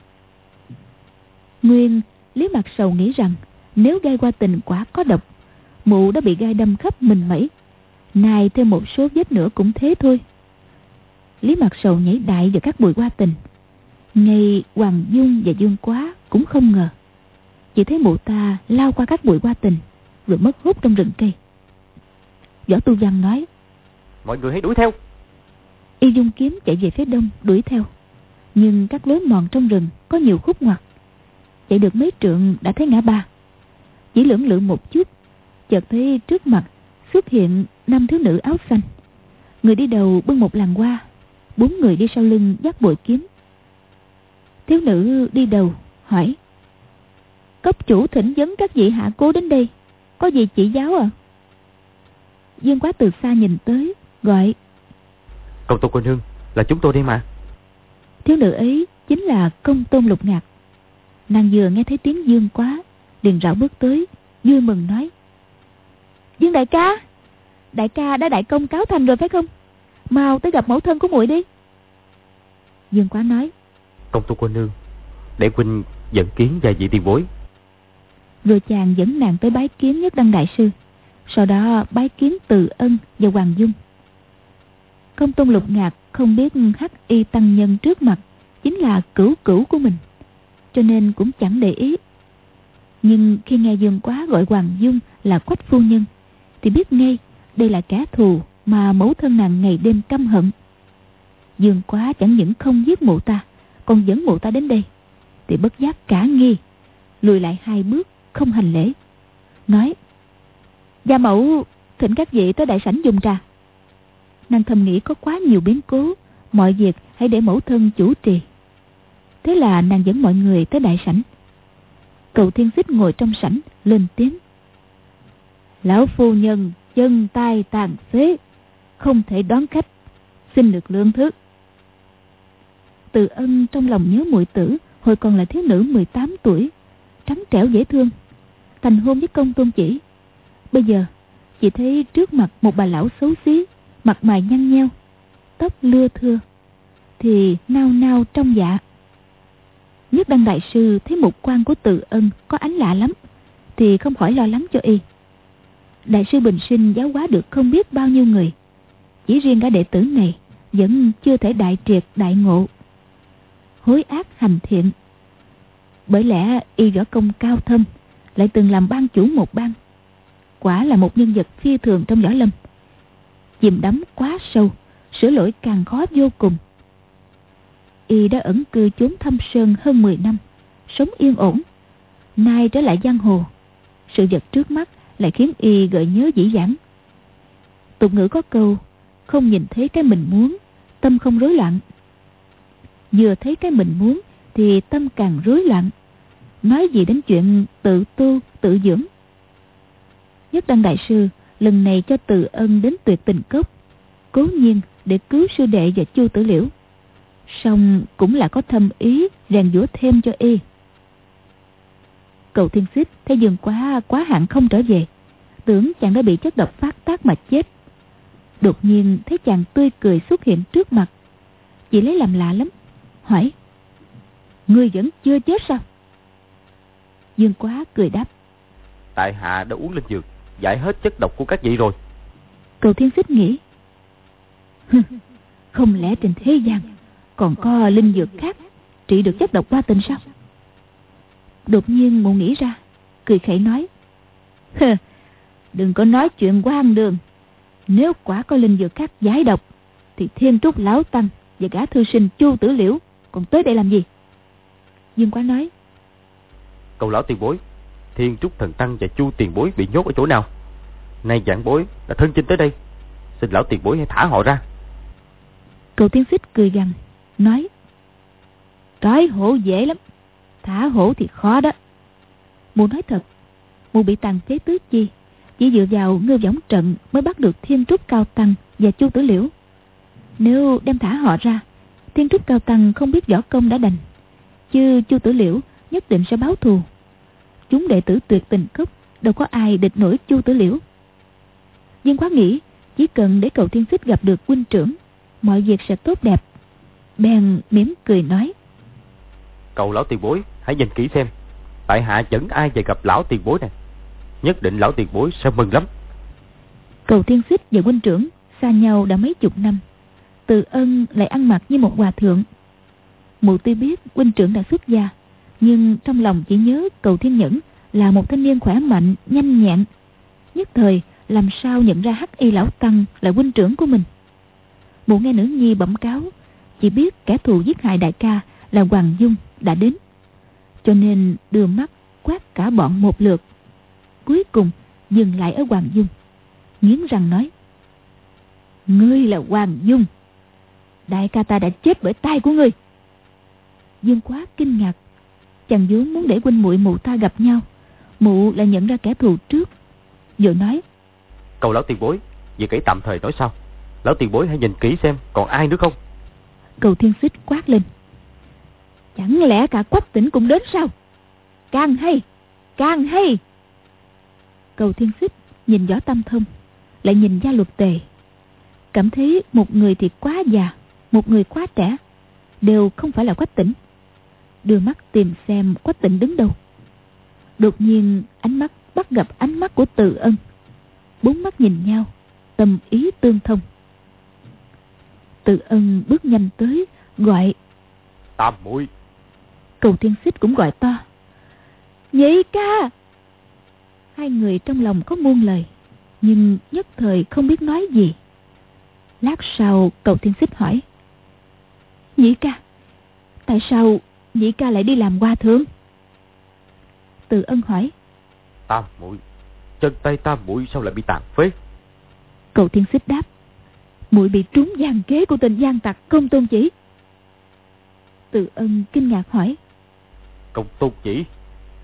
Nguyên, lý mặt sầu nghĩ rằng, nếu gai qua tình quả có độc, mụ đã bị gai đâm khắp mình mẩy. Nay thêm một số vết nữa cũng thế thôi. Lý mặt sầu nhảy đại vào các bụi hoa tình. Ngay hoàng dung và dương quá cũng không ngờ. Chỉ thấy mụ ta lao qua các bụi hoa tình, rồi mất hút trong rừng cây. Võ tu văn nói mọi người hãy đuổi theo. Y dung kiếm chạy về phía đông, đuổi theo. Nhưng các lối mòn trong rừng có nhiều khúc ngoặt. Chạy được mấy trượng đã thấy ngã ba. Chỉ lưỡng lự một chút, chợt thấy trước mặt xuất hiện năm thiếu nữ áo xanh. Người đi đầu bưng một làng hoa, bốn người đi sau lưng dắt bội kiếm. Thiếu nữ đi đầu hỏi cấp chủ thỉnh vấn các vị hạ cố đến đây, có gì chỉ giáo à? Dương quá từ xa nhìn tới gọi. Công tôn cô nương là chúng tôi đi mà. Thiếu nữ ấy chính là công tôn lục ngạc. Nàng vừa nghe thấy tiếng dương quá liền rảo bước tới vui mừng nói. Dương đại ca đại ca đã đại công cáo thành rồi phải không? Mau tới gặp mẫu thân của muội đi. Dương quá nói. Công tôn cô nương để huynh dẫn kiến vài vị tiền bối. Rồi chàng dẫn nàng tới bái kiến nhất đăng đại sư. Sau đó bái kiến từ ân và hoàng dung công tôn lục ngạc không biết hắc y tăng nhân trước mặt chính là cửu cửu của mình, cho nên cũng chẳng để ý. Nhưng khi nghe dương quá gọi hoàng dung là quách phu nhân, thì biết ngay đây là kẻ thù mà mẫu thân nàng ngày đêm căm hận. Dương quá chẳng những không giết mụ ta, còn dẫn mụ ta đến đây, thì bất giác cả nghi, lùi lại hai bước không hành lễ, nói, gia mẫu thỉnh các vị tới đại sảnh dùng trà nàng thầm nghĩ có quá nhiều biến cố. Mọi việc hãy để mẫu thân chủ trì. Thế là nàng dẫn mọi người tới đại sảnh. Cầu thiên xích ngồi trong sảnh, lên tiếng. Lão phu nhân, chân tay tàn phế. Không thể đón khách. Xin được lương thứ. Từ ân trong lòng nhớ muội tử, hồi còn là thiếu nữ 18 tuổi. Trắng trẻo dễ thương. Thành hôn với công tôn chỉ. Bây giờ chỉ thấy trước mặt một bà lão xấu xí mặt mày nhăn nheo, tóc lưa thưa, thì nao nao trong dạ. Nhất đăng đại sư thấy một quan của tự ân có ánh lạ lắm, thì không khỏi lo lắng cho y. Đại sư bình sinh giáo hóa được không biết bao nhiêu người, chỉ riêng cả đệ tử này vẫn chưa thể đại triệt đại ngộ. Hối ác hành thiện. Bởi lẽ y võ công cao thâm, lại từng làm ban chủ một ban quả là một nhân vật phi thường trong võ lâm chìm đắm quá sâu, sửa lỗi càng khó vô cùng. Y đã ẩn cư chốn thâm sơn hơn 10 năm, sống yên ổn. Nay trở lại giang hồ, sự vật trước mắt lại khiến y gợi nhớ dĩ dãn tục ngữ có câu, không nhìn thấy cái mình muốn, tâm không rối loạn. Vừa thấy cái mình muốn thì tâm càng rối loạn. Nói gì đến chuyện tự tu, tự dưỡng? Nhất đăng đại sư lần này cho từ ân đến tuyệt tình cốc, cố nhiên để cứu sư đệ và chu tử liễu. Song cũng là có thâm ý rèn giũa thêm cho y. Cầu thiên xích thấy dương quá quá hạn không trở về, tưởng chàng đã bị chất độc phát tác mà chết. Đột nhiên thấy chàng tươi cười xuất hiện trước mặt. Chị lấy làm lạ lắm, hỏi, ngươi vẫn chưa chết sao? Dương quá cười đáp, tại hạ đã uống linh dược giải hết chất độc của các vị rồi. Cầu thiên xích nghĩ không lẽ trên thế gian còn có linh dược khác trị được chất độc qua tình sao? Đột nhiên mụ nghĩ ra cười khẩy nói đừng có nói chuyện quan đường. Nếu quả có linh dược khác giải độc thì thiên trúc lão tăng và gã thư sinh chu tử liễu còn tới đây làm gì? Dương quá nói cầu lão tiền bối thiên trúc thần tăng và chu tiền bối bị nhốt ở chỗ nào? Nay giảng bối đã thân chinh tới đây. Xin lão tiền bối hãy thả họ ra. Cầu tiên xích cười gằn, nói trói hổ dễ lắm, thả hổ thì khó đó. Mụ nói thật mụ bị tàn chế tứ chi, chỉ dựa vào ngư võng trận mới bắt được thiên trúc cao tăng và chu tử liễu. Nếu đem thả họ ra, thiên trúc cao tăng không biết võ công đã đành, chứ chu tử liễu nhất định sẽ báo thù chúng đệ tử tuyệt tình cốc đâu có ai địch nổi chu tử liễu dương quá nghĩ chỉ cần để cầu thiên xích gặp được huynh trưởng mọi việc sẽ tốt đẹp bèn mỉm cười nói. Cầu lão tiền bối, hãy nhìn kỹ xem. Tại hạ chẳng ai về gặp lão tiền bối này. Nhất định lão tiền bối sẽ mừng lắm. Cầu thiên xích và huynh trưởng xa nhau đã mấy chục năm. Từ ân lại ăn mặc như một hòa thượng. Mụ tuy biết huynh trưởng đã xuất gia, nhưng trong lòng chỉ nhớ cầu thiên nhẫn là một thanh niên khỏe mạnh, nhanh nhẹn. Nhất thời làm sao nhận ra hắc y lão tăng là huynh trưởng của mình. Mụ nghe nữ nhi bẩm cáo, chỉ biết kẻ thù giết hại đại ca là Hoàng Dung đã đến. Cho nên đưa mắt quát cả bọn một lượt. Cuối cùng dừng lại ở Hoàng Dung. Nghiến răng nói. Ngươi là Hoàng Dung. Đại ca ta đã chết bởi tay của ngươi. Dương quá kinh ngạc. Chàng vốn muốn để huynh muội mụ ta gặp nhau. Mụ lại nhận ra kẻ thù trước. Rồi nói. Cầu lão tiền bối, vì kể tạm thời nói sao? Lão tiền bối hãy nhìn kỹ xem còn ai nữa không? Cầu thiên xích quát lên. Chẳng lẽ cả quách tỉnh cũng đến sao? Càng hay, càng hay. Cầu thiên xích nhìn võ tâm thông, lại nhìn gia luật tề. Cảm thấy một người thì quá già, một người quá trẻ, đều không phải là quách tỉnh. Đưa mắt tìm xem quách tỉnh đứng đâu. Đột nhiên ánh mắt bắt gặp ánh mắt của từ ân. Bốn mắt nhìn nhau, tâm ý tương thông. Từ ân bước nhanh tới, gọi. Tam muội Cầu thiên xích cũng gọi to. Nhị ca! Hai người trong lòng có muôn lời, nhưng nhất thời không biết nói gì. Lát sau cầu thiên xích hỏi. Nhị ca, tại sao nhị ca lại đi làm qua thượng? Từ ân hỏi. Tam muội chân tay tam muội sao lại bị tàn phế? Cầu thiên xích đáp. muội bị trúng gian kế của tên gian tặc công tôn chỉ. Từ ân kinh ngạc hỏi. Công tôn chỉ,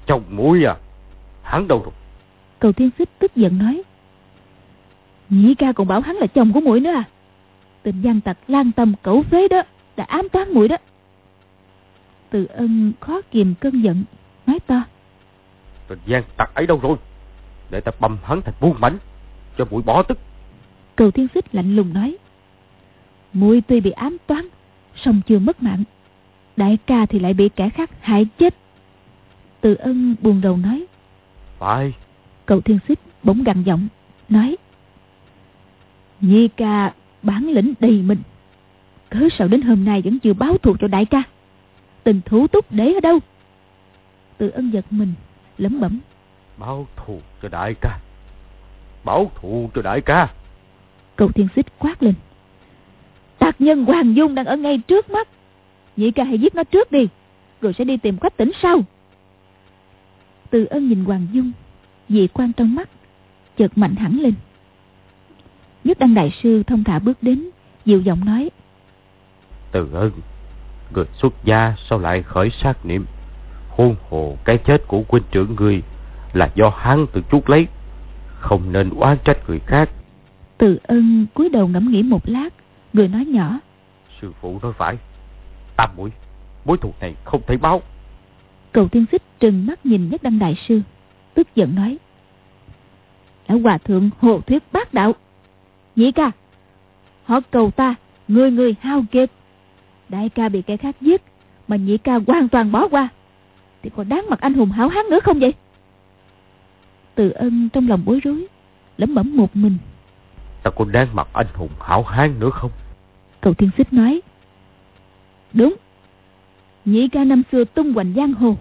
chồng muội à, hắn đâu rồi? Cầu thiên xích tức giận nói. Nhĩ ca còn bảo hắn là chồng của muội nữa à? Tình gian tặc lan tâm cẩu phế đó, đã ám toán muội đó. Từ ân khó kìm cơn giận, nói to. Tình gian tặc ấy đâu rồi? Để ta bầm hắn thành buông mảnh, cho muội bỏ tức. Cầu thiên xích lạnh lùng nói. Muội tuy bị ám toán, song chưa mất mạng. Đại ca thì lại bị kẻ khác hại chết. Từ ân buồn đầu nói. Phải. Cậu thiên xích bỗng gằn giọng, nói. Nhi ca bản lĩnh đầy mình. Cớ sao đến hôm nay vẫn chưa báo thù cho đại ca. Tình thủ túc để ở đâu? Từ ân giật mình, lẩm bẩm. Báo thù cho đại ca. Báo thù cho đại ca. Cậu thiên xích quát lên. Tạc nhân Hoàng Dung đang ở ngay trước mắt. Nhị ca hãy giết nó trước đi Rồi sẽ đi tìm quách tỉnh sau Từ ân nhìn Hoàng Dung Dị quan trong mắt Chợt mạnh hẳn lên Nhất đăng đại sư thông thả bước đến Dịu giọng nói Từ ân Người xuất gia sao lại khởi sát niệm? Hôn hồ cái chết của huynh trưởng người Là do hắn tự chuốc lấy. Không nên oán trách người khác. Từ ân cúi đầu ngẫm nghĩ một lát Người nói nhỏ. Sư phụ nói phải. Tam mũi Mối thù này không thể báo. Cầu tiên xích trừng mắt nhìn nhất đăng đại sư Tức giận nói. Lão hòa thượng hồ thuyết bác đạo. Nhị ca Họ cầu ta Người người hao kiệt Đại ca bị kẻ khác giết Mà nhị ca hoàn toàn bỏ qua. Thì còn đáng mặt anh hùng hảo hán nữa không vậy? Từ ân trong lòng bối rối Lẩm bẩm một mình. Ta có đáng mặt anh hùng hảo hán nữa không? Cầu tiên xích nói Đúng. Nhị ca năm xưa tung hoành giang hồ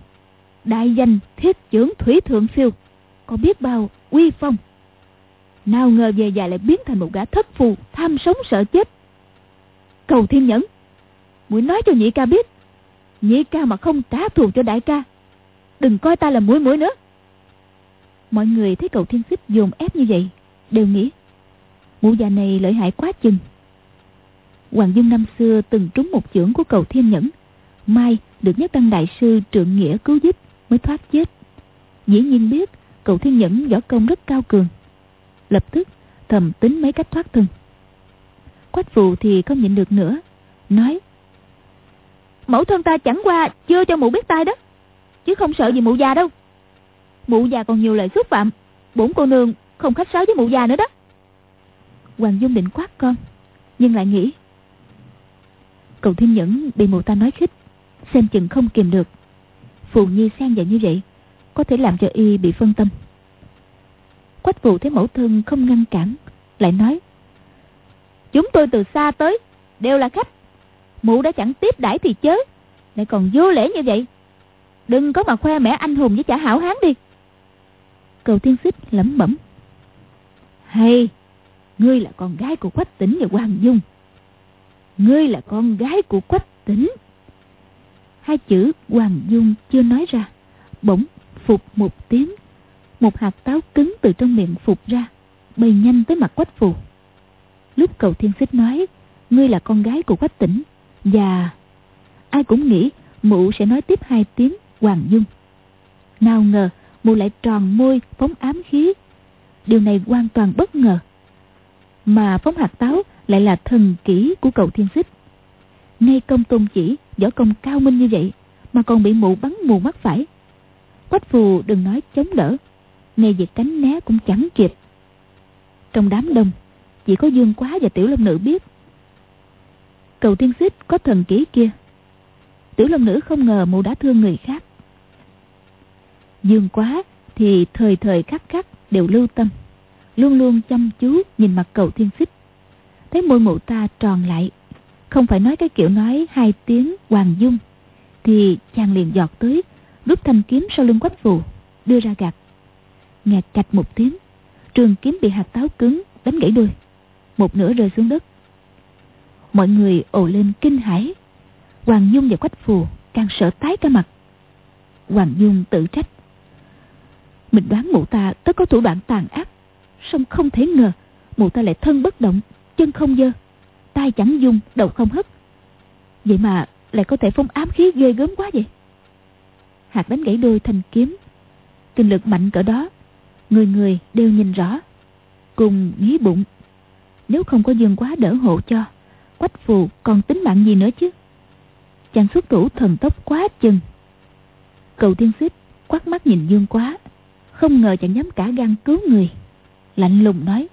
Đại danh thiết trưởng thủy thượng phiêu Có biết bao uy phong. Nào ngờ về già lại biến thành một gã thất phù Tham sống sợ chết. Cầu thiên nhẫn muội nói cho nhị ca biết. Nhị ca mà không trả thù cho đại ca, Đừng coi ta là muội muội nữa. Mọi người thấy cầu thiên xích dồn ép như vậy, Đều nghĩ Mụ già này lợi hại quá chừng. Hoàng Dung năm xưa từng trúng một chưởng của cầu thiên nhẫn, Mai được nhất đăng đại sư trượng nghĩa cứu giúp Mới thoát chết. Dĩ nhiên biết cầu thiên nhẫn võ công rất cao cường, Lập tức thầm tính mấy cách thoát thân. Quách phù thì không nhịn được nữa, Nói Mẫu thân ta chẳng qua chưa cho mụ biết tai đó, Chứ không sợ gì mụ già đâu. Mụ già còn nhiều lời xúc phạm, Bổn cô nương không khách sáo với mụ già nữa đó. Hoàng Dung định quát con, Nhưng lại nghĩ Cầu Thiên Nhẫn bị mụ ta nói khích, Xem chừng không kìm được. Phù Nhi xen vào như vậy, Có thể làm cho y bị phân tâm. Quách phù thấy mẫu thân không ngăn cản, Lại nói, Chúng tôi từ xa tới Đều là khách Mụ đã chẳng tiếp đãi thì chớ. Lại còn vô lễ như vậy. Đừng có mà khoe mẽ anh hùng với chả hảo hán đi. Cầu tiên xích lẩm bẩm. Hay, Ngươi là con gái của Quách Tỉnh và Hoàng Dung. Ngươi là con gái của Quách Tỉnh. Hai chữ Hoàng Dung chưa nói ra, Bỗng phục một tiếng. Một hạt táo cứng từ trong miệng phục ra, Bay nhanh tới mặt Quách Phù. Lúc cầu thiên xích nói, Ngươi là con gái của Quách Tỉnh và ai cũng nghĩ mụ sẽ nói tiếp hai tiếng Hoàng Dung. Nào ngờ mụ lại tròn môi phóng ám khí. Điều này hoàn toàn bất ngờ. Mà phóng hạt táo lại là thần kỹ của cậu thiên xích. Ngay công tôn chỉ, võ công cao minh như vậy mà còn bị mụ bắn mù mắt phải. Quách phù đừng nói chống đỡ, ngay việc cánh né cũng chẳng kịp. Trong đám đông, chỉ có dương quá và tiểu long nữ biết cầu thiên xích có thần ký kia. Tiểu long nữ không ngờ mụ đã thương người khác. Dương quá thì thời thời khắc khắc đều lưu tâm, luôn luôn chăm chú nhìn mặt cầu thiên xích. Thấy môi mụ ta tròn lại, không phải nói cái kiểu nói hai tiếng hoàng dung, thì chàng liền giọt tới, rút thanh kiếm sau lưng quách phù, đưa ra gạt. Nghe cạch một tiếng, trường kiếm bị hạt táo cứng đánh gãy đôi. Một nửa rơi xuống đất mọi người ồ lên kinh hãi. Hoàng dung và quách phù càng sợ tái cả mặt. Hoàng dung tự trách. Mình đoán mụ ta tất có thủ đoạn tàn ác, song không thể ngờ mụ ta lại thân bất động, chân không dơ, tay chẳng dung, đầu không hất. Vậy mà lại có thể phóng ám khí ghê gớm quá vậy? Hạt đánh gãy đôi thanh kiếm, kinh lực mạnh cỡ đó, người người đều nhìn rõ, cùng nghĩ bụng. Nếu không có dương quá đỡ hộ cho quách phù còn tính mạng gì nữa chứ? Chàng xuất thủ thần tốc quá chừng. Cầu thiên xích quát mắt nhìn dương quá, không ngờ chàng dám cả gan cứu người. Lạnh lùng nói,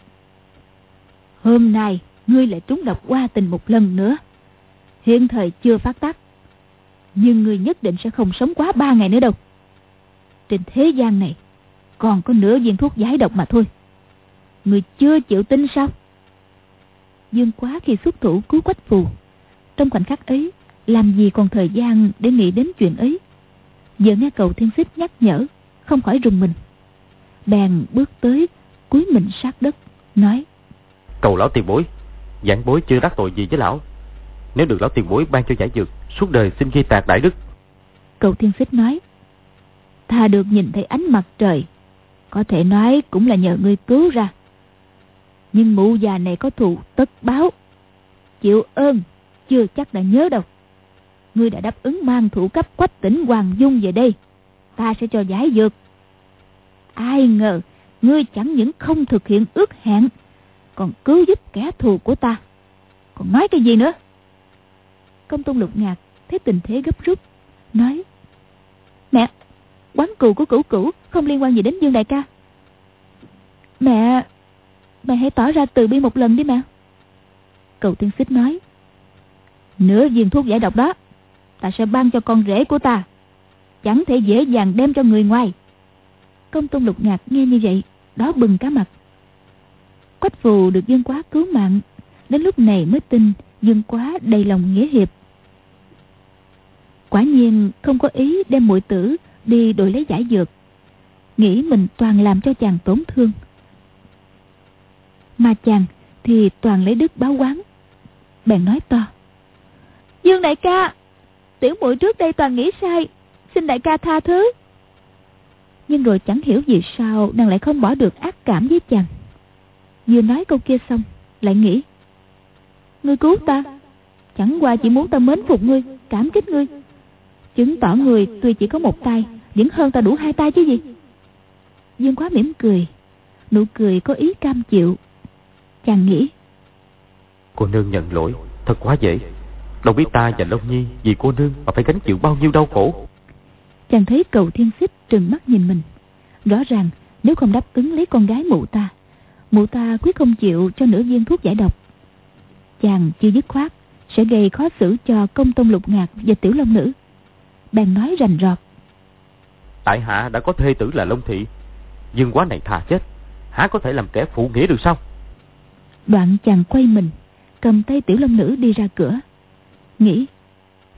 hôm nay ngươi lại trúng độc qua tình một lần nữa. Hiện thời chưa phát tác, nhưng ngươi nhất định sẽ không sống quá ba ngày nữa đâu. Trên thế gian này còn có nửa viên thuốc giải độc mà thôi. Ngươi chưa chịu tin sao? Dương quá khi xuất thủ cứu quách phù. Trong khoảnh khắc ấy làm gì còn thời gian để nghĩ đến chuyện ấy? Giờ nghe cầu thiên xích nhắc nhở không khỏi rùng mình. Bèn bước tới cúi mình sát đất nói cầu lão tiền bối giảng bối chưa đắc tội gì với lão. Nếu được lão tiền bối ban cho giải dược suốt đời xin ghi tạc đại đức. Cầu thiên xích nói ta được nhìn thấy ánh mặt trời có thể nói cũng là nhờ ngươi cứu ra nhưng mụ già này có thù tất báo. Chịu ơn, chưa chắc đã nhớ đâu. Ngươi đã đáp ứng mang thủ cấp quách tỉnh hoàng dung về đây. Ta sẽ cho giải dược. Ai ngờ, ngươi chẳng những không thực hiện ước hẹn, còn cứu giúp kẻ thù của ta. Còn nói cái gì nữa? Công tôn lục ngạc thấy tình thế gấp rút, nói, mẹ, quán cù của cửu cửu không liên quan gì đến dương đại ca. Mẹ mẹ hãy tỏ ra từ bi một lần đi mà cầu tiên xích nói, nửa viên thuốc giải độc đó, ta sẽ ban cho con rể của ta. Chẳng thể dễ dàng đem cho người ngoài. Công tôn lục ngạc nghe như vậy, đó bừng cả mặt. Quách phù được Dương Quá cứu mạng, Đến lúc này mới tin Dương Quá đầy lòng nghĩa hiệp. Quả nhiên không có ý đem muội tử đi đổi lấy giải dược, Nghĩ mình toàn làm cho chàng tổn thương. Mà chàng thì toàn lấy đức báo quán. Bèn nói to, Dương đại ca, Tiểu muội trước đây toàn nghĩ sai, Xin đại ca tha thứ. Nhưng rồi chẳng hiểu vì sao Nàng lại không bỏ được ác cảm với chàng. Vừa nói câu kia xong, Lại nghĩ, Ngươi cứu ta, Chẳng qua chỉ muốn ta mến phục ngươi, Cảm kích ngươi. Chứng tỏ người tuy chỉ có một tay, Vẫn hơn ta đủ hai tay chứ gì. Dương quá mỉm cười, Nụ cười có ý cam chịu Chàng nghĩ. Cô nương nhận lỗi Thật quá dễ. Đâu biết ta và Long Nhi Vì cô nương mà phải gánh chịu bao nhiêu đau khổ. Chàng thấy cầu thiên xích trừng mắt nhìn mình. Rõ ràng nếu không đáp ứng lấy con gái mụ ta mụ ta quyết không chịu cho nửa viên thuốc giải độc. Chàng chưa dứt khoát sẽ gây khó xử cho công tôn lục ngạc và tiểu long nữ. Bèn nói rành rọt. Tại hạ đã có thê tử là long thị dương quá này thà chết há có thể làm kẻ phụ nghĩa được sao đoạn chàng quay mình cầm tay tiểu long nữ đi ra cửa. Nghĩ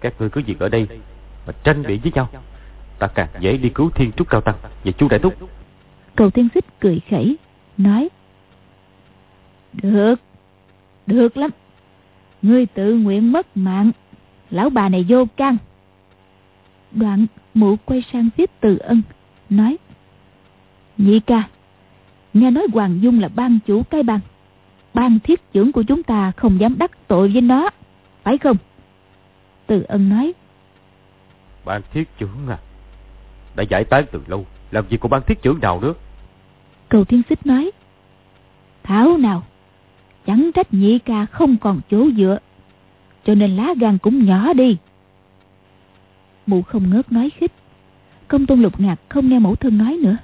các ngươi cứ việc ở đây mà tranh biện với nhau. Ta càng dễ đi cứu thiên trúc cao tăng và chu đại túc. Cầu thiên xích cười khẩy nói được được lắm. Ngươi tự nguyện mất mạng lão bà này vô can. Đoạn mụ quay sang phía từ ân nói nhị ca nghe nói hoàng dung là ban chủ cái bang ban thiết trưởng của chúng ta không dám đắc tội với nó phải không? Từ ân nói. Ban thiết trưởng à đã giải tán từ lâu làm gì của ban thiết trưởng nào nữa? Cầu thiên xích nói. Thảo nào chẳng trách nhị ca không còn chỗ dựa cho nên lá gan cũng nhỏ đi. Mụ không ngớt nói khích. Công tôn lục ngạc không nghe mẫu thân nói nữa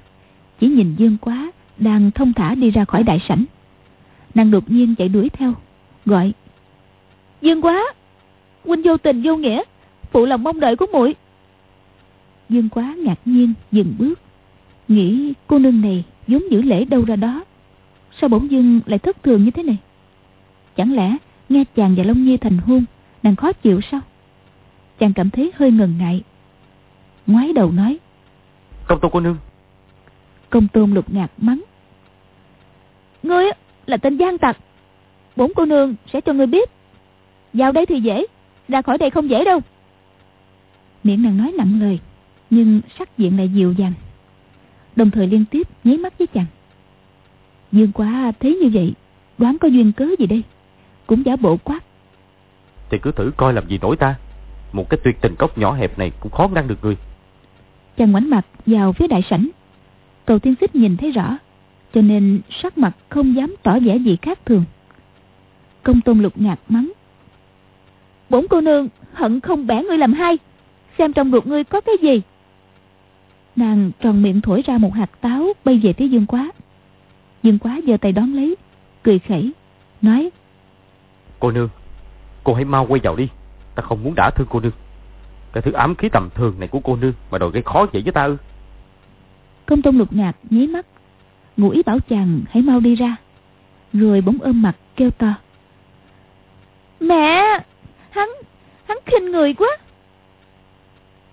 chỉ nhìn dương quá đang thông thả đi ra khỏi đại sảnh nàng đột nhiên chạy đuổi theo gọi dương quá! Huynh vô tình vô nghĩa phụ lòng mong đợi của muội. Dương quá ngạc nhiên dừng bước nghĩ cô nương này vốn giữ lễ đâu ra đó sao bỗng dưng lại thất thường như thế này? Chẳng lẽ nghe chàng và long nhi thành hôn nàng khó chịu sao? Chàng cảm thấy hơi ngần ngại ngoái đầu nói công tôn cô nương. Công tôn lục ngạc mắng ngươi là tên gian tặc. Bốn cô nương sẽ cho ngươi biết. Vào đây thì dễ ra khỏi đây không dễ đâu. Miệng nàng nói nặng lời nhưng sắc diện lại dịu dàng. Đồng thời liên tiếp nháy mắt với chàng. Dương quá thấy như vậy đoán có duyên cớ gì đây? Cũng giả bộ quát thì cứ thử coi làm gì nổi ta. Một cái tuyệt tình cốc nhỏ hẹp này cũng khó ngăn được người. Chàng ngoảnh mặt vào phía đại sảnh. Cầu tiên xích nhìn thấy rõ cho nên sắc mặt không dám tỏ vẻ gì khác thường. Công tôn lục ngạc mắng. Bốn cô nương hận không bẻ ngươi làm hai. Xem trong ruột ngươi có cái gì. Nàng tròn miệng thổi ra một hạt táo bay về phía dương quá. Dương quá giơ tay đón lấy cười khẩy nói cô nương cô hãy mau quay vào đi. Ta không muốn đả thương cô nương. Cái thứ ám khí tầm thường này của cô nương mà đòi gây khó vậy với ta ư? Công tôn lục ngạc nháy mắt ngụ ý bảo chàng hãy mau đi ra. Rồi bỗng ôm mặt kêu to. Mẹ! Hắn hắn khinh người quá.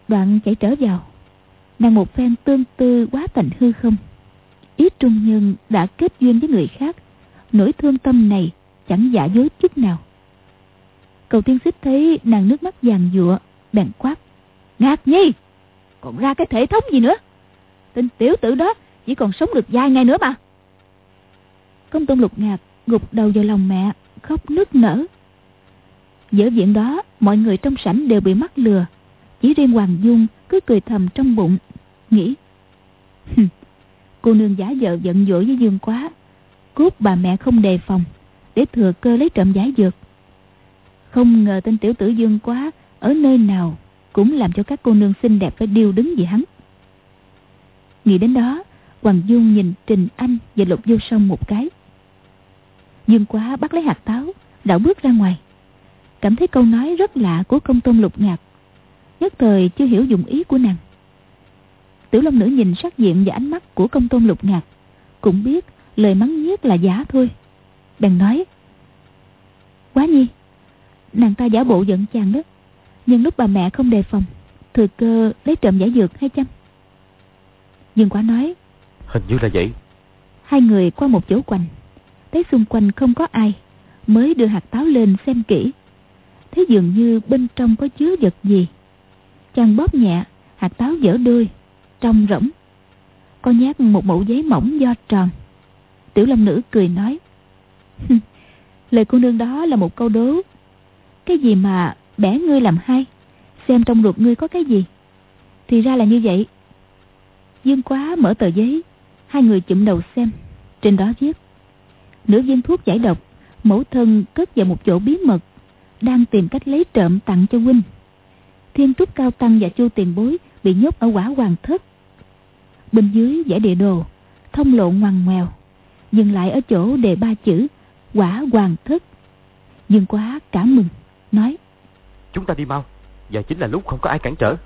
Đoạn chạy trở vào. Nàng một phen tương tư quá thành hư không. Ý trung nhân đã kết duyên với người khác. Nỗi thương tâm này chẳng giả dối chút nào. Cầu tiên xích thấy nàng nước mắt vàng dụa bèn quát. Ngạc nhi còn ra cái thể thống gì nữa? Tên tiểu tử đó chỉ còn sống được vài ngày nữa mà. Công tôn lục ngạc gục đầu vào lòng mẹ, khóc nức nở. Giữa diện đó, mọi người trong sảnh đều bị mắc lừa. Chỉ riêng hoàng dung cứ cười thầm trong bụng, nghĩ cô nương giả vợ giận dỗi với dương quá cốt bà mẹ không đề phòng, để thừa cơ lấy trộm giải dược. Không ngờ tên tiểu tử dương quá ở nơi nào cũng làm cho các cô nương xinh đẹp phải điêu đứng vì hắn. Nghĩ đến đó hoàng dung nhìn trình anh và lục vô sông một cái. Dương quá bắt lấy hạt táo, đảo bước ra ngoài. Cảm thấy câu nói rất lạ của công tôn lục ngạc. Nhất thời chưa hiểu dụng ý của nàng. Tiểu long nữ nhìn sắc diện và ánh mắt của công tôn lục ngạc, cũng biết lời mắng nhiếc là giả thôi. Bèn nói, quá nhi, nàng ta giả bộ giận chàng đó, nhưng lúc bà mẹ không đề phòng, thừa cơ lấy trộm giải dược hay chăng? Dương quá nói hình như là vậy. Hai người qua một chỗ quanh. Thấy xung quanh không có ai, mới đưa hạt táo lên xem kỹ. Thấy dường như bên trong có chứa vật gì. Chàng bóp nhẹ, hạt táo dở đôi, trong rỗng. Có nhát một mẫu giấy mỏng do tròn. Tiểu long nữ cười nói lời cô nương đó là một câu đố. Cái gì mà bẻ ngươi làm hai xem trong ruột ngươi có cái gì. Thì ra là như vậy. Dương quá mở tờ giấy hai người chụm đầu xem trên đó viết nửa viên thuốc giải độc mẫu thân cất vào một chỗ bí mật đang tìm cách lấy trộm tặng cho huynh thiên trúc cao tăng và chu tiền bối bị nhốt ở quả hoàng thất bên dưới giải địa đồ thông lộ ngoằn ngoèo dừng lại ở chỗ đề ba chữ quả hoàng thất dương quá cảm mừng nói. Chúng ta đi mau, giờ chính là lúc không có ai cản trở.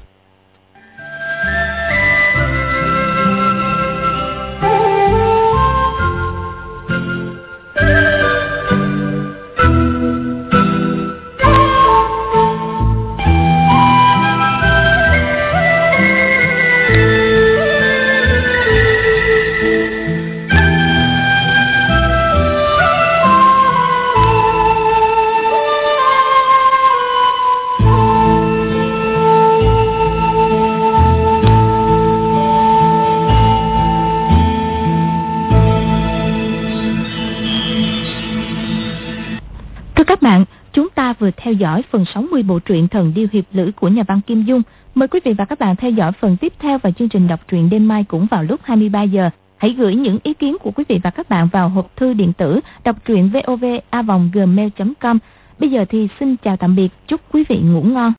Dõi phần 60 bộ truyện Thần Điêu Hiệp Lữ của nhà văn Kim Dung. Mời quý vị và các bạn theo dõi phần tiếp theo và chương trình đọc truyện đêm mai cũng vào lúc 23 giờ. Hãy gửi những ý kiến của quý vị và các bạn vào hộp thư điện tử đọc truyện vovavonggmail.com. Bây giờ thì xin chào tạm biệt, chúc quý vị ngủ ngon.